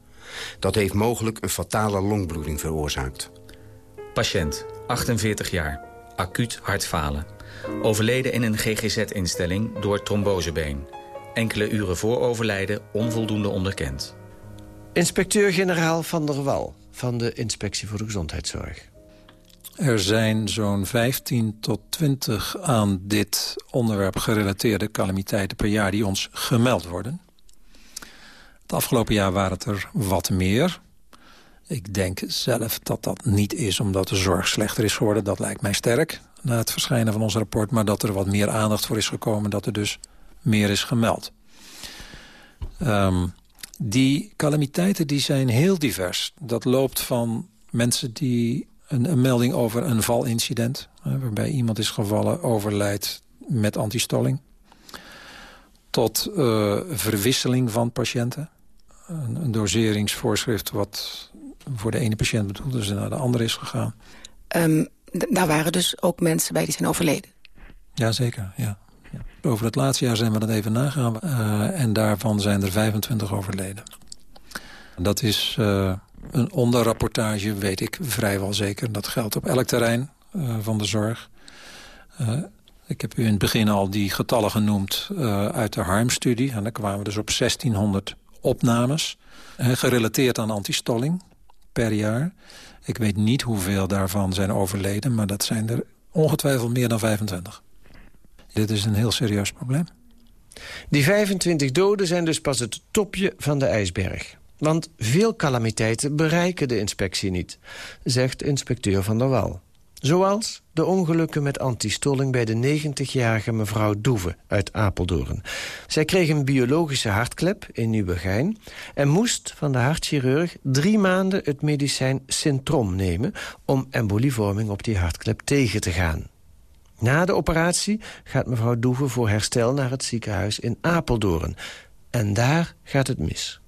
Dat heeft mogelijk een fatale longbloeding veroorzaakt. Patiënt, 48 jaar, acuut hartfalen. Overleden in een GGZ-instelling door trombosebeen. Enkele uren voor overlijden onvoldoende onderkend. Inspecteur-generaal Van der Wal van de Inspectie voor de Gezondheidszorg. Er zijn zo'n 15 tot 20 aan dit onderwerp gerelateerde calamiteiten per jaar die ons gemeld worden. Het afgelopen jaar waren het er wat meer. Ik denk zelf dat dat niet is omdat de zorg slechter is geworden. Dat lijkt mij sterk na het verschijnen van ons rapport. Maar dat er wat meer aandacht voor is gekomen. Dat er dus meer is gemeld. Um, die calamiteiten die zijn heel divers. Dat loopt van mensen die een, een melding over een valincident... Waarbij iemand is gevallen, overlijdt met antistolling... tot uh, verwisseling van patiënten. Een, doseringsvoorschrift wat voor de ene patiënt bedoeld is... en naar de andere is gegaan. Um, daar waren dus ook mensen bij die zijn overleden? Jazeker, ja. Over het laatste jaar zijn we dat even nagaan. Uh, en daarvan zijn er 25 overleden. Dat is uh, een onderrapportage, weet ik vrijwel zeker. Dat geldt op elk terrein uh, van de zorg. ik heb u in het begin al die getallen genoemd uit de harmstudie. En daar kwamen we dus op 1600 opnames. gerelateerd aan antistolling per jaar. Ik weet niet hoeveel daarvan zijn overleden, maar dat zijn er ongetwijfeld meer dan 25. Dit is een heel serieus probleem. Die 25 doden zijn dus pas het topje van de ijsberg. Want veel calamiteiten bereiken de inspectie niet, zegt inspecteur Van der Wal. Zoals de ongelukken met antistolling bij de 90-jarige mevrouw Doeve uit Apeldoorn. Zij kreeg een biologische hartklep in Nieuwegein... en moest van de hartchirurg drie maanden het medicijn Syntrom nemen... om embolievorming op die hartklep tegen te gaan. Na de operatie gaat mevrouw Doeve voor herstel naar het ziekenhuis in Apeldoorn. En daar gaat het mis.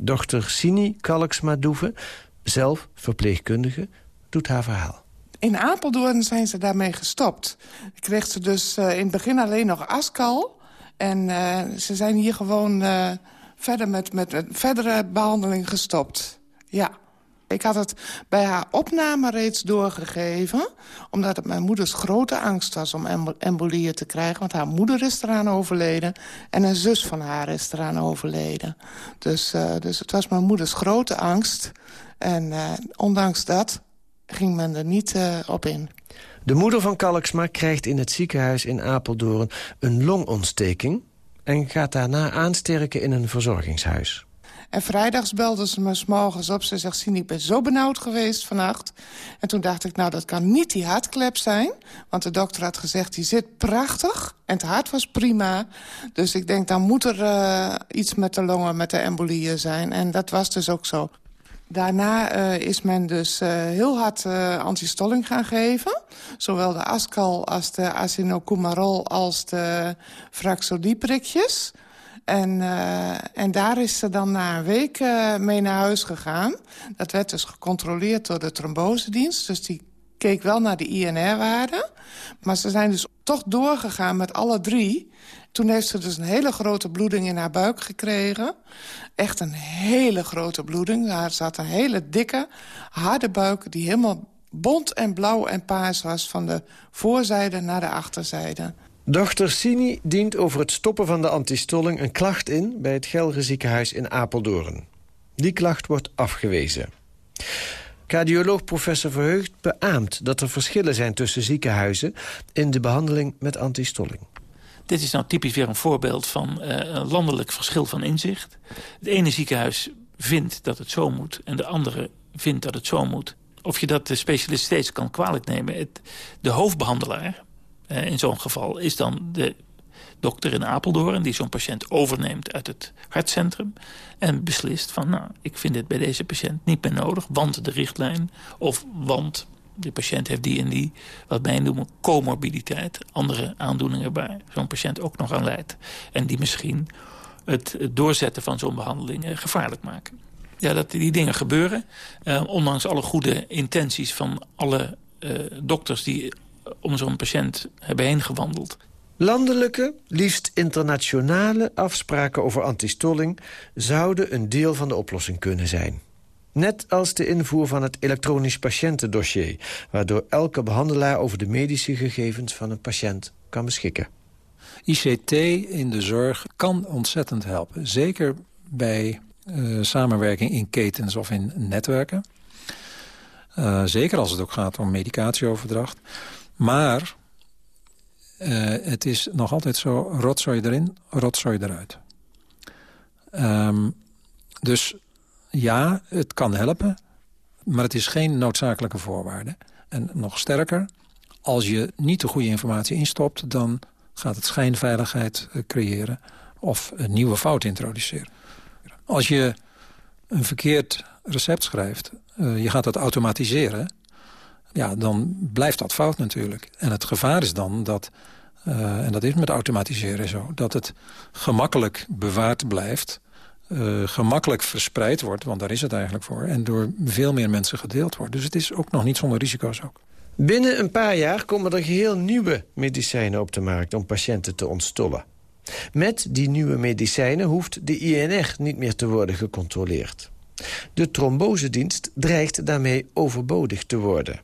Dochter Sini Kalksma-Doeve, zelf verpleegkundige, doet haar verhaal. In Apeldoorn zijn ze daarmee gestopt. Kreeg ze dus uh, in het begin alleen nog askal. En uh, ze zijn hier gewoon uh, verder met, met, met verdere behandeling gestopt. Ja. Ik had het bij haar opname reeds doorgegeven... omdat het mijn moeders grote angst was om embolieën te krijgen. Want haar moeder is eraan overleden en een zus van haar is eraan overleden. Dus, dus het was mijn moeders grote angst. En ondanks dat ging men er niet uh, op in. De moeder van Kalksma krijgt in het ziekenhuis in Apeldoorn een longontsteking... en gaat daarna aansterken in een verzorgingshuis. En vrijdags belde ze me s'morgens op. Ze zegt, Sien, ik ben zo benauwd geweest vannacht. En toen dacht ik, nou, dat kan niet die hartklep zijn. Want de dokter had gezegd, die zit prachtig. En het hart was prima. Dus ik denk, dan moet er uh, iets met de longen, met de embolieën zijn. En dat was dus ook zo. Daarna uh, is men dus uh, heel hard uh, antistolling gaan geven. Zowel de Ascal als de Asinocumarol als de Fraxolieprikjes. En, en daar is ze dan na een week mee naar huis gegaan. Dat werd dus gecontroleerd door de trombosedienst. Dus die keek wel naar de INR-waarde. Maar ze zijn dus toch doorgegaan met alle drie. Toen heeft ze dus een hele grote bloeding in haar buik gekregen. Echt een hele grote bloeding. Daar zat een hele dikke, harde buik... die helemaal bont en blauw en paars was... van de voorzijde naar de achterzijde. Dochter Sini dient over het stoppen van de antistolling een klacht in... bij het Gelre ziekenhuis in Apeldoorn. Die klacht wordt afgewezen. Cardioloog professor Verheugd beaamt dat er verschillen zijn tussen ziekenhuizen... in de behandeling met antistolling. Dit is nou typisch weer een voorbeeld van uh, een landelijk verschil van inzicht. Het ene ziekenhuis vindt dat het zo moet en de andere vindt dat het zo moet. Of je dat de specialist steeds kan kwalijk nemen. Het, de hoofdbehandelaar, uh, in zo'n geval, is dan de dokter in Apeldoorn... die zo'n patiënt overneemt uit het hartcentrum... en beslist van, nou, ik vind dit bij deze patiënt niet meer nodig... want de richtlijn of want de patiënt heeft die en die, wat wij noemen comorbiditeit. Andere aandoeningen waar zo'n patiënt ook nog aan leidt. En die misschien het, doorzetten van zo'n behandeling eh, gevaarlijk maken. Ja, dat die dingen gebeuren. Uh, ondanks alle goede intenties van alle uh, dokters die om zo'n patiënt hebben heen gewandeld. Landelijke, liefst internationale afspraken over antistolling... zouden een deel van de oplossing kunnen zijn. Net als de invoer van het elektronisch patiëntendossier... waardoor elke behandelaar over de medische gegevens van een patiënt kan beschikken. ICT in de zorg kan ontzettend helpen. Zeker bij uh, samenwerking in ketens of in netwerken. Uh, zeker als het ook gaat om medicatieoverdracht. Maar uh, het is nog altijd zo, rotzooi erin, rotzooi eruit. Um, dus ja, het kan helpen, maar het is geen noodzakelijke voorwaarde. En nog sterker, als je niet de goede informatie instopt... dan gaat het schijnveiligheid eh, creëren of een nieuwe fout introduceren. Als je een verkeerd recept schrijft, uh, je gaat dat automatiseren... ja, dan blijft dat fout natuurlijk. En het gevaar is dan dat, uh, en dat is met automatiseren zo... dat het gemakkelijk bewaard blijft uh, gemakkelijk verspreid wordt, want daar is het eigenlijk voor... en door veel meer mensen gedeeld wordt. Dus het is ook nog niet zonder risico's ook. Binnen een paar jaar komen er geheel nieuwe medicijnen op de markt... om patiënten te ontstollen. Met die nieuwe medicijnen hoeft de INR niet meer te worden gecontroleerd. De trombosedienst dreigt daarmee overbodig te worden.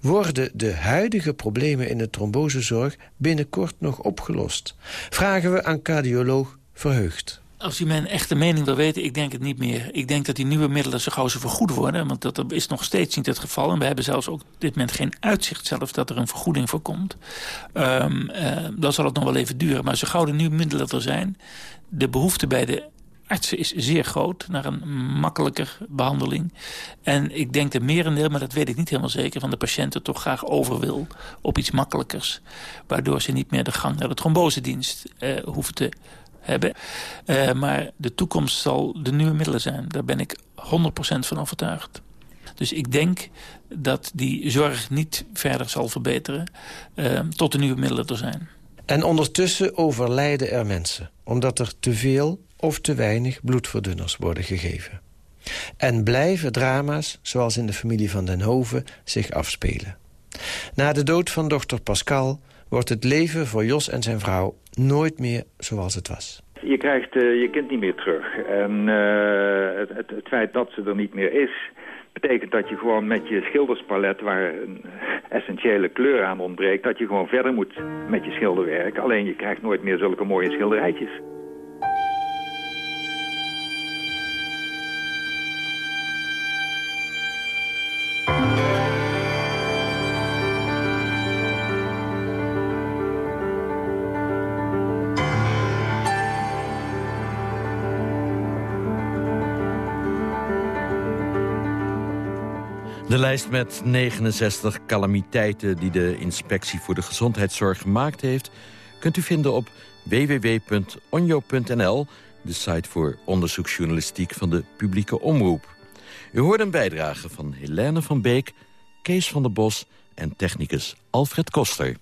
Worden de huidige problemen in de trombosezorg binnenkort nog opgelost? Vragen we aan cardioloog Verheugd. Als u mijn echte mening wil weten, ik denk het niet meer. Ik denk dat die nieuwe middelen zo gauw ze vergoed worden. Want dat is nog steeds niet het geval. En we hebben zelfs ook op dit moment geen uitzicht zelf dat er een vergoeding voor komt. Um, dan zal het nog wel even duren. Maar zo gauw de nieuwe middelen er zijn... de behoefte bij de artsen is zeer groot naar een makkelijker behandeling. En ik denk dat merendeel, maar dat weet ik niet helemaal zeker... van de patiënten toch graag over wil op iets makkelijkers. Waardoor ze niet meer de gang naar de trombosedienst uh, hoeven te hebben. Uh, maar de toekomst zal de nieuwe middelen zijn. Daar ben ik 100% van overtuigd. Dus ik denk dat die zorg niet verder zal verbeteren uh, tot de nieuwe middelen er zijn. En ondertussen overlijden er mensen... omdat er te veel of te weinig bloedverdunners worden gegeven. En blijven drama's, zoals in de familie van den Hoven, zich afspelen. Na de dood van dochter Pascal wordt het leven voor Jos en zijn vrouw nooit meer zoals het was. Je krijgt uh, je kind niet meer terug. En het, het, het, feit dat ze er niet meer is... betekent dat je gewoon met je schilderspalet... waar een essentiële kleur aan ontbreekt... dat je gewoon verder moet met je schilderwerk. Alleen je krijgt nooit meer zulke mooie schilderijtjes. De lijst met 69 calamiteiten die de Inspectie voor de Gezondheidszorg gemaakt heeft... kunt u vinden op www.onjo.nl, de site voor onderzoeksjournalistiek van de publieke omroep. U hoort een bijdrage van Helene van Beek, Kees van der Bos en technicus Alfred Koster.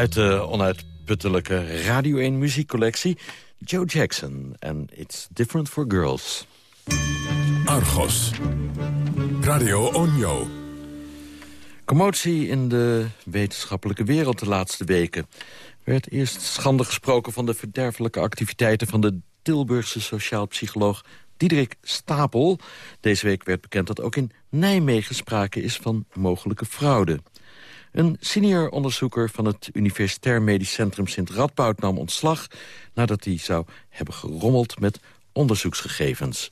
Uit de onuitputtelijke Radio 1 muziekcollectie... Joe Jackson en It's Different for Girls. Argos. Radio Onjo. Commotie in de wetenschappelijke wereld de laatste weken. Er werd eerst schande gesproken van de verderfelijke activiteiten... van de Tilburgse sociaal psycholoog Diederik Stapel. Deze week werd bekend dat ook in Nijmegen sprake is van mogelijke fraude. Een senior onderzoeker van het Universitair Medisch Centrum Sint Radboud nam ontslag... nadat hij zou hebben gerommeld met onderzoeksgegevens.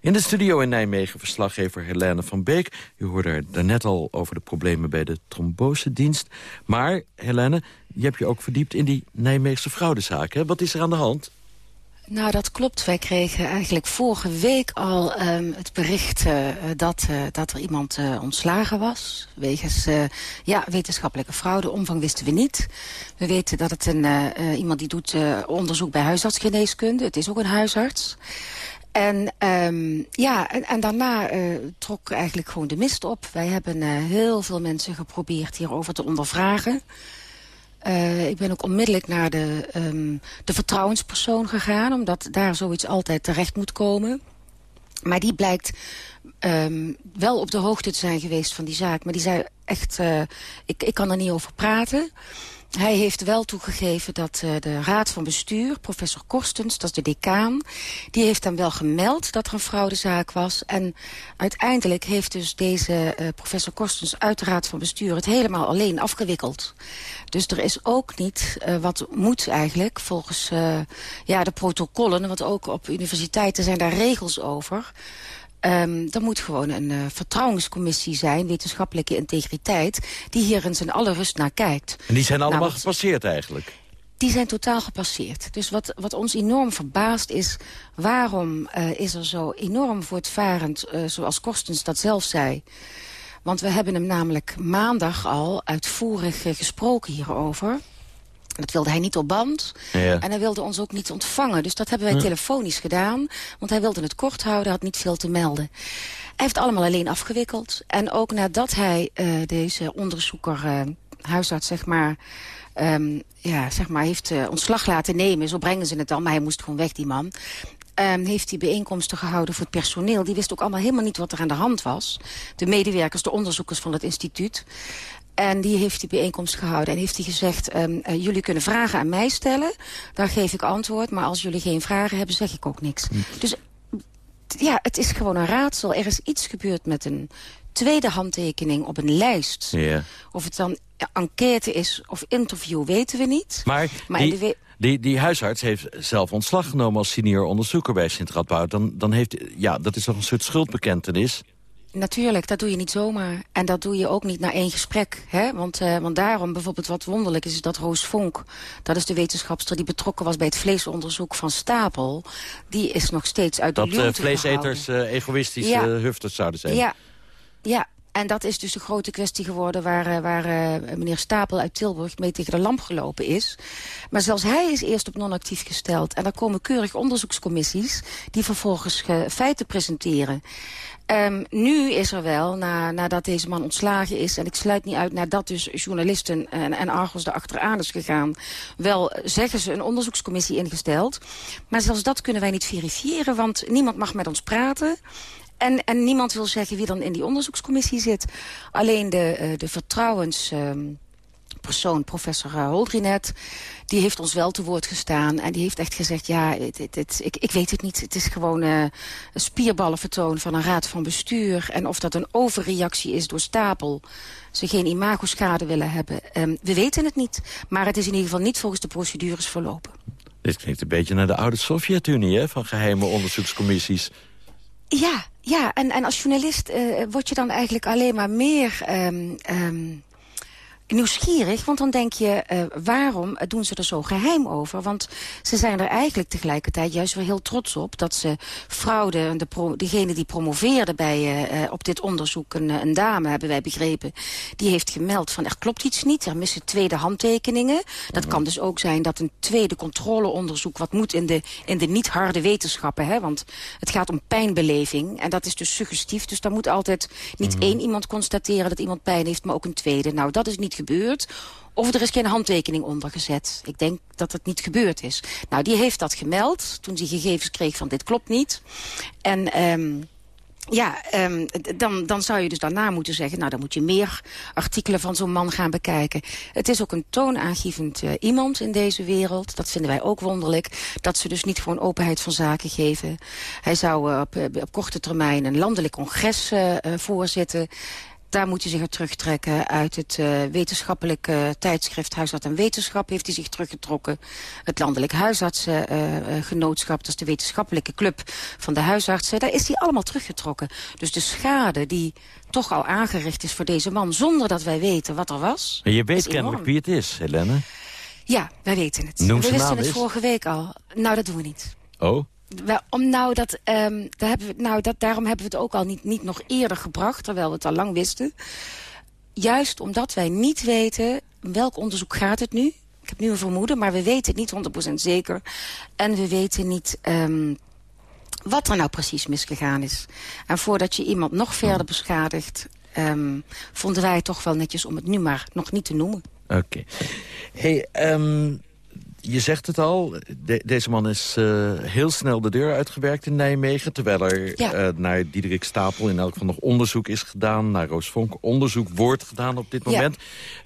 In de studio in Nijmegen verslaggever Helene van Beek. U hoorde er daarnet al over de problemen bij de trombosedienst. Maar, Helene, je hebt je ook verdiept in die Nijmeegse fraudezaak. Hè? Wat is er aan de hand? Nou, dat klopt. Wij kregen eigenlijk vorige week al um, het bericht uh, dat, uh, dat er iemand uh, ontslagen was. Wegens ja, wetenschappelijke fraude. Omvang wisten we niet. We weten dat het een, iemand die doet onderzoek bij huisartsgeneeskunde. Het is ook een huisarts. En, um, ja, en, daarna trok eigenlijk gewoon de mist op. Wij hebben heel veel mensen geprobeerd hierover te ondervragen. Uh, ik ben ook onmiddellijk naar de, um, de vertrouwenspersoon gegaan... omdat daar zoiets altijd terecht moet komen. Maar die blijkt um, wel op de hoogte te zijn geweest van die zaak. Maar die zei echt, ik, ik kan er niet over praten... Hij heeft wel toegegeven dat uh, de raad van bestuur, professor Korstens, dat is de decaan... die heeft hem wel gemeld dat er een fraudezaak was. En uiteindelijk heeft dus deze uh, professor Korstens uit de raad van bestuur... het helemaal alleen afgewikkeld. Dus er is ook niet uh, wat moet eigenlijk volgens ja, de protocollen... want ook op universiteiten zijn daar regels over... Um, er moet gewoon een uh, vertrouwenscommissie zijn, wetenschappelijke integriteit... die hier in zijn alle rust naar kijkt. En die zijn allemaal nou, gepasseerd eigenlijk? Die zijn totaal gepasseerd. Dus wat, wat ons enorm verbaast is... waarom uh, is er zo enorm voortvarend, uh, zoals Korstens dat zelf zei... Want we hebben hem namelijk maandag al uitvoerig gesproken hierover. Dat wilde hij niet op band. Ja. En hij wilde ons ook niet ontvangen. Dus dat hebben wij ja. telefonisch gedaan. Want hij wilde het kort houden, had niet veel te melden. Hij heeft allemaal alleen afgewikkeld. En ook nadat hij uh, deze onderzoeker, uh, huisarts zeg maar... Um, ja, zeg maar, heeft uh, ontslag laten nemen. Zo brengen ze het dan, maar hij moest gewoon weg, die man. Um, heeft hij bijeenkomsten gehouden voor het personeel. Die wist ook allemaal helemaal niet wat er aan de hand was. De medewerkers, de onderzoekers van het instituut. En die heeft die bijeenkomst gehouden en heeft hij gezegd... Um, uh, jullie kunnen vragen aan mij stellen, daar geef ik antwoord... maar als jullie geen vragen hebben, zeg ik ook niks. Hm. Dus ja, het is gewoon een raadsel. Er is iets gebeurd met een tweede handtekening op een lijst. Yeah. Of het dan enquête is of interview, weten we niet. Maar, maar die, de die, die huisarts heeft zelf ontslag genomen als senior onderzoeker bij Sint Radboud. Dan, dan heeft, ja, dat is toch een soort schuldbekentenis? Natuurlijk, dat doe je niet zomaar. En dat doe je ook niet na één gesprek. Hè? Want, uh, want daarom bijvoorbeeld wat wonderlijk is... is dat Roos Vonk, dat is de wetenschapster... die betrokken was bij het vleesonderzoek van Stapel... die is nog steeds uit de dat, luwte Dat uh, vleeseters uh, egoïstische ja. hufters zouden zijn. Ja, ja, en dat is dus de grote kwestie geworden... waar, waar uh, meneer Stapel uit Tilburg mee tegen de lamp gelopen is. Maar zelfs hij is eerst op non-actief gesteld. En er komen keurig onderzoekscommissies... die vervolgens feiten presenteren. Um, nu is er wel, na, nadat deze man ontslagen is... en ik sluit niet uit nadat dus journalisten en, en Argos erachteraan is gegaan... wel, zeggen ze, een onderzoekscommissie ingesteld. Maar zelfs dat kunnen wij niet verifiëren... want niemand mag met ons praten... En, en niemand wil zeggen wie dan in die onderzoekscommissie zit. Alleen de, uh, de vertrouwens... Um, persoon, professor Holdrinet, die heeft ons wel te woord gestaan. En die heeft echt gezegd, ja, het, het, het, ik, ik weet het niet. Het is gewoon uh, een spierballenvertoon van een raad van bestuur. En of dat een overreactie is door Stapel. Ze geen imagoschade willen hebben. Um, we weten het niet. Maar het is in ieder geval niet volgens de procedures verlopen. Dit klinkt een beetje naar de oude Sovjet-Unie, hè? Van geheime onderzoekscommissies. Ja, ja. En, en als journalist uh, word je dan eigenlijk alleen maar meer... Um, um, nieuwsgierig, want dan denk je, uh, waarom doen ze er zo geheim over? Want ze zijn er eigenlijk tegelijkertijd juist weer heel trots op... dat ze fraude, de pro, degene die promoveerde bij, uh, op dit onderzoek... Een, een, dame, hebben wij begrepen, die heeft gemeld van... er klopt iets niet, er missen tweede handtekeningen. Dat kan dus ook zijn dat een tweede controleonderzoek... wat moet in de, in de niet harde wetenschappen, hè, want het gaat om pijnbeleving... en dat is dus suggestief, dus daar moet altijd niet mm. één iemand constateren... dat iemand pijn heeft, maar ook een tweede. Nou, dat is niet Of er is geen handtekening onder gezet. Ik denk dat het niet gebeurd is. Nou, die heeft dat gemeld toen hij gegevens kreeg van dit klopt niet. En... Um, ja, um, dan, dan zou je dus daarna moeten zeggen... nou, dan moet je meer artikelen van zo'n man gaan bekijken. Het is ook een toonaangevend uh, iemand in deze wereld. Dat vinden wij ook wonderlijk. Dat ze dus niet gewoon openheid van zaken geven. Hij zou uh, op, op, korte termijn een landelijk congres voorzitten daar moet hij zich terugtrekken. Uit het uh, wetenschappelijke tijdschrift Huisarts en Wetenschap heeft hij zich teruggetrokken. Het Landelijk Huisartsgenootschap, uh, dat is de wetenschappelijke club van de huisartsen. Daar is hij allemaal teruggetrokken. Dus de schade die toch al aangericht is voor deze man... zonder dat wij weten wat er was... En je weet kennelijk wie het is, Helene. Ja, wij weten het. Noem we wisten het vorige week al. Nou, dat doen we niet. Oh? Om, nou, dat, um, daar hebben we, nou dat, daarom hebben we het ook al niet, niet nog eerder gebracht... terwijl we het al lang wisten. Juist omdat wij niet weten welk onderzoek gaat het nu. Ik heb nu een vermoeden, maar we weten het niet 100% zeker. En we weten niet um, wat er nou precies misgegaan is. En voordat je iemand nog verder beschadigt... Um, vonden wij het toch wel netjes om het nu maar nog niet te noemen. Oké. Okay. Hey, je zegt het al, de, deze man is uh, heel snel de deur uitgewerkt in Nijmegen... terwijl er ja. uh, naar Diederik Stapel in elk geval nog onderzoek is gedaan... naar Roos Vonk onderzoek wordt gedaan op dit moment.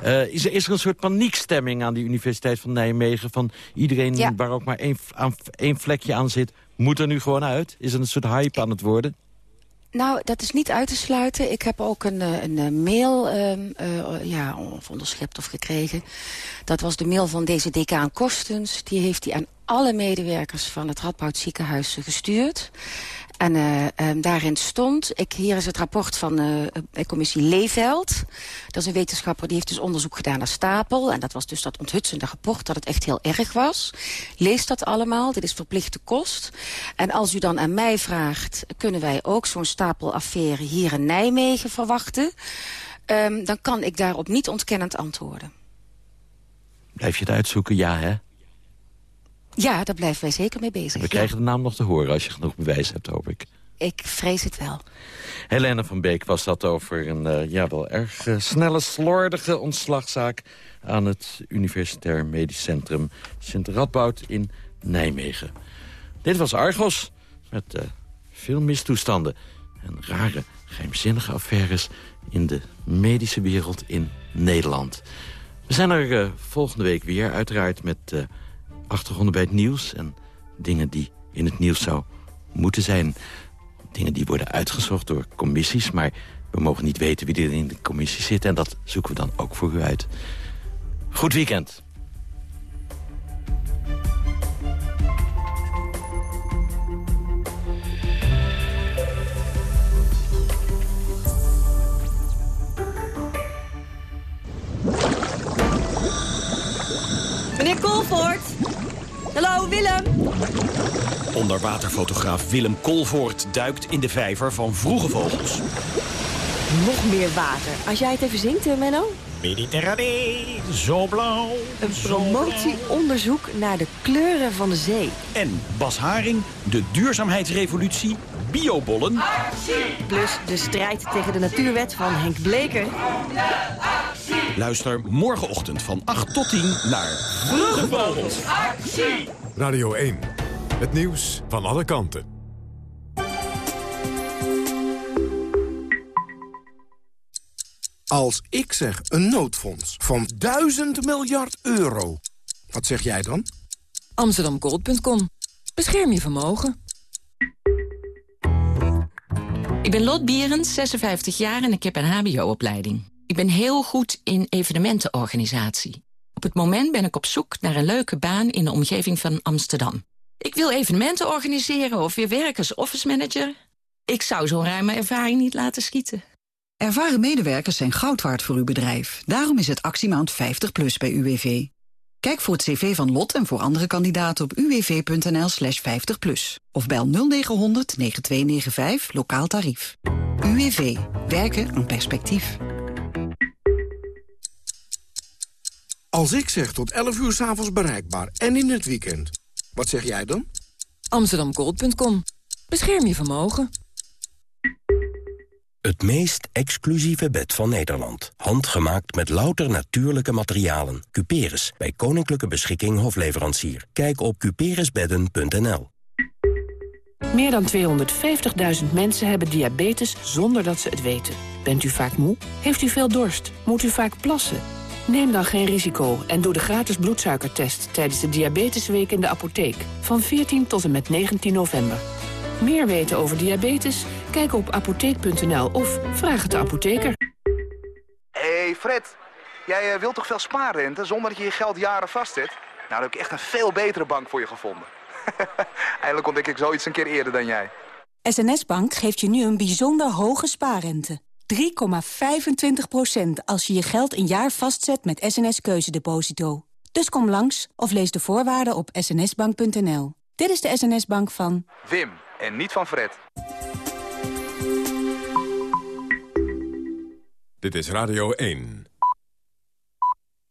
Ja. Uh, is, er, is er een soort paniekstemming aan de Universiteit van Nijmegen... van iedereen ja. waar ook maar één, aan, één vlekje aan zit... moet er nu gewoon uit? Is er een soort hype aan het worden? Nou, dat is niet uit te sluiten. Ik heb ook een, een, een mail um, uh, ja, of onderschept of gekregen. Dat was de mail van deze decaan Kostens. Die heeft hij aan alle medewerkers van het Radboud ziekenhuis gestuurd. En uh, um, daarin stond, ik, hier is het rapport van de commissie Leeveld. Dat is een wetenschapper die heeft dus onderzoek gedaan naar Stapel. En dat was dus dat onthutsende rapport dat het echt heel erg was. Lees dat allemaal, dit is verplichte kost. En als u dan aan mij vraagt, kunnen wij ook zo'n Stapelaffaire hier in Nijmegen verwachten? Um, dan kan ik daarop niet ontkennend antwoorden. Blijf je het uitzoeken, ja hè? Ja, daar blijven wij zeker mee bezig. En we krijgen de naam nog te horen als je genoeg bewijs hebt, hoop ik. Ik vrees het wel. Helene van Beek was dat over een uh, ja, wel erg uh, snelle, slordige ontslagzaak... aan het Universitair Medisch Centrum Sint Radboud in Nijmegen. Dit was Argos, met uh, veel mistoestanden en rare, geheimzinnige affaires... in de medische wereld in Nederland. We zijn er volgende week weer, uiteraard met achtergronden bij het nieuws... en dingen die in het nieuws zou moeten zijn. Dingen die worden uitgezocht door commissies... maar we mogen niet weten wie er in de commissie zit... en dat zoeken we dan ook voor u uit. Goed weekend. Meneer Kolvoort. Hallo, Willem. Onderwaterfotograaf Willem Kolvoort duikt in de vijver van vroege vogels. Nog meer water. Als jij het even zingt, Menno. Mediterranee, zo blauw. Een promotieonderzoek naar de kleuren van de zee. En Bas Haring, de duurzaamheidsrevolutie, biobollen. Plus de strijd tegen de natuurwet van Henk Bleker. Luister morgenochtend van 8 tot 10 naar Vroege Vogels. Radio 1. Het nieuws van alle kanten. Als ik zeg een noodfonds van 1000 miljard euro, wat zeg jij dan? Amsterdamgold.com. Bescherm je vermogen. Ik ben Lot Bierens, 56 jaar en ik heb een hbo-opleiding. Ik ben heel goed in evenementenorganisatie. Op het moment ben ik op zoek naar een leuke baan in de omgeving van Amsterdam. Ik wil evenementen organiseren of weer werken als office manager. Ik zou zo'n ruime ervaring niet laten schieten. Ervaren medewerkers zijn goud waard voor uw bedrijf. Daarom is het actiemaand 50 plus bij UWV. Kijk voor het cv van Lot en voor andere kandidaten op uwv.nl slash 50 plus. Of bel 0900 9295 lokaal tarief. UWV. Werken aan perspectief. Als ik zeg tot 11 uur 's avonds bereikbaar en in het weekend, wat zeg jij dan? Amsterdamgold.com. Bescherm je vermogen. Het meest exclusieve bed van Nederland. Handgemaakt met louter natuurlijke materialen. Cuperus, bij Koninklijke Beschikking Hofleverancier. Kijk op cuperusbedden.nl Meer dan 250.000 mensen hebben diabetes zonder dat ze het weten. Bent u vaak moe? Heeft u veel dorst? Moet u vaak plassen? Neem dan geen risico en doe de gratis bloedsuikertest... tijdens de Diabetesweek in de apotheek. Van 14 tot en met 19 november. Meer weten over diabetes? Kijk op apotheek.nl of vraag het de apotheker. hey Fred, jij eh, wilt toch veel spaarrente zonder dat je je geld jaren vastzet? Nou, dan heb ik echt een veel betere bank voor je gevonden. Eindelijk ontdek ik zoiets een keer eerder dan jij. SNS Bank geeft je nu een bijzonder hoge spaarrente. 3,25% als je je geld een jaar vastzet met SNS Keuzedeposito. Dus kom langs of lees de voorwaarden op snsbank.nl. Dit is de SNS Bank van... Wim, en niet van Fred. Dit is Radio 1.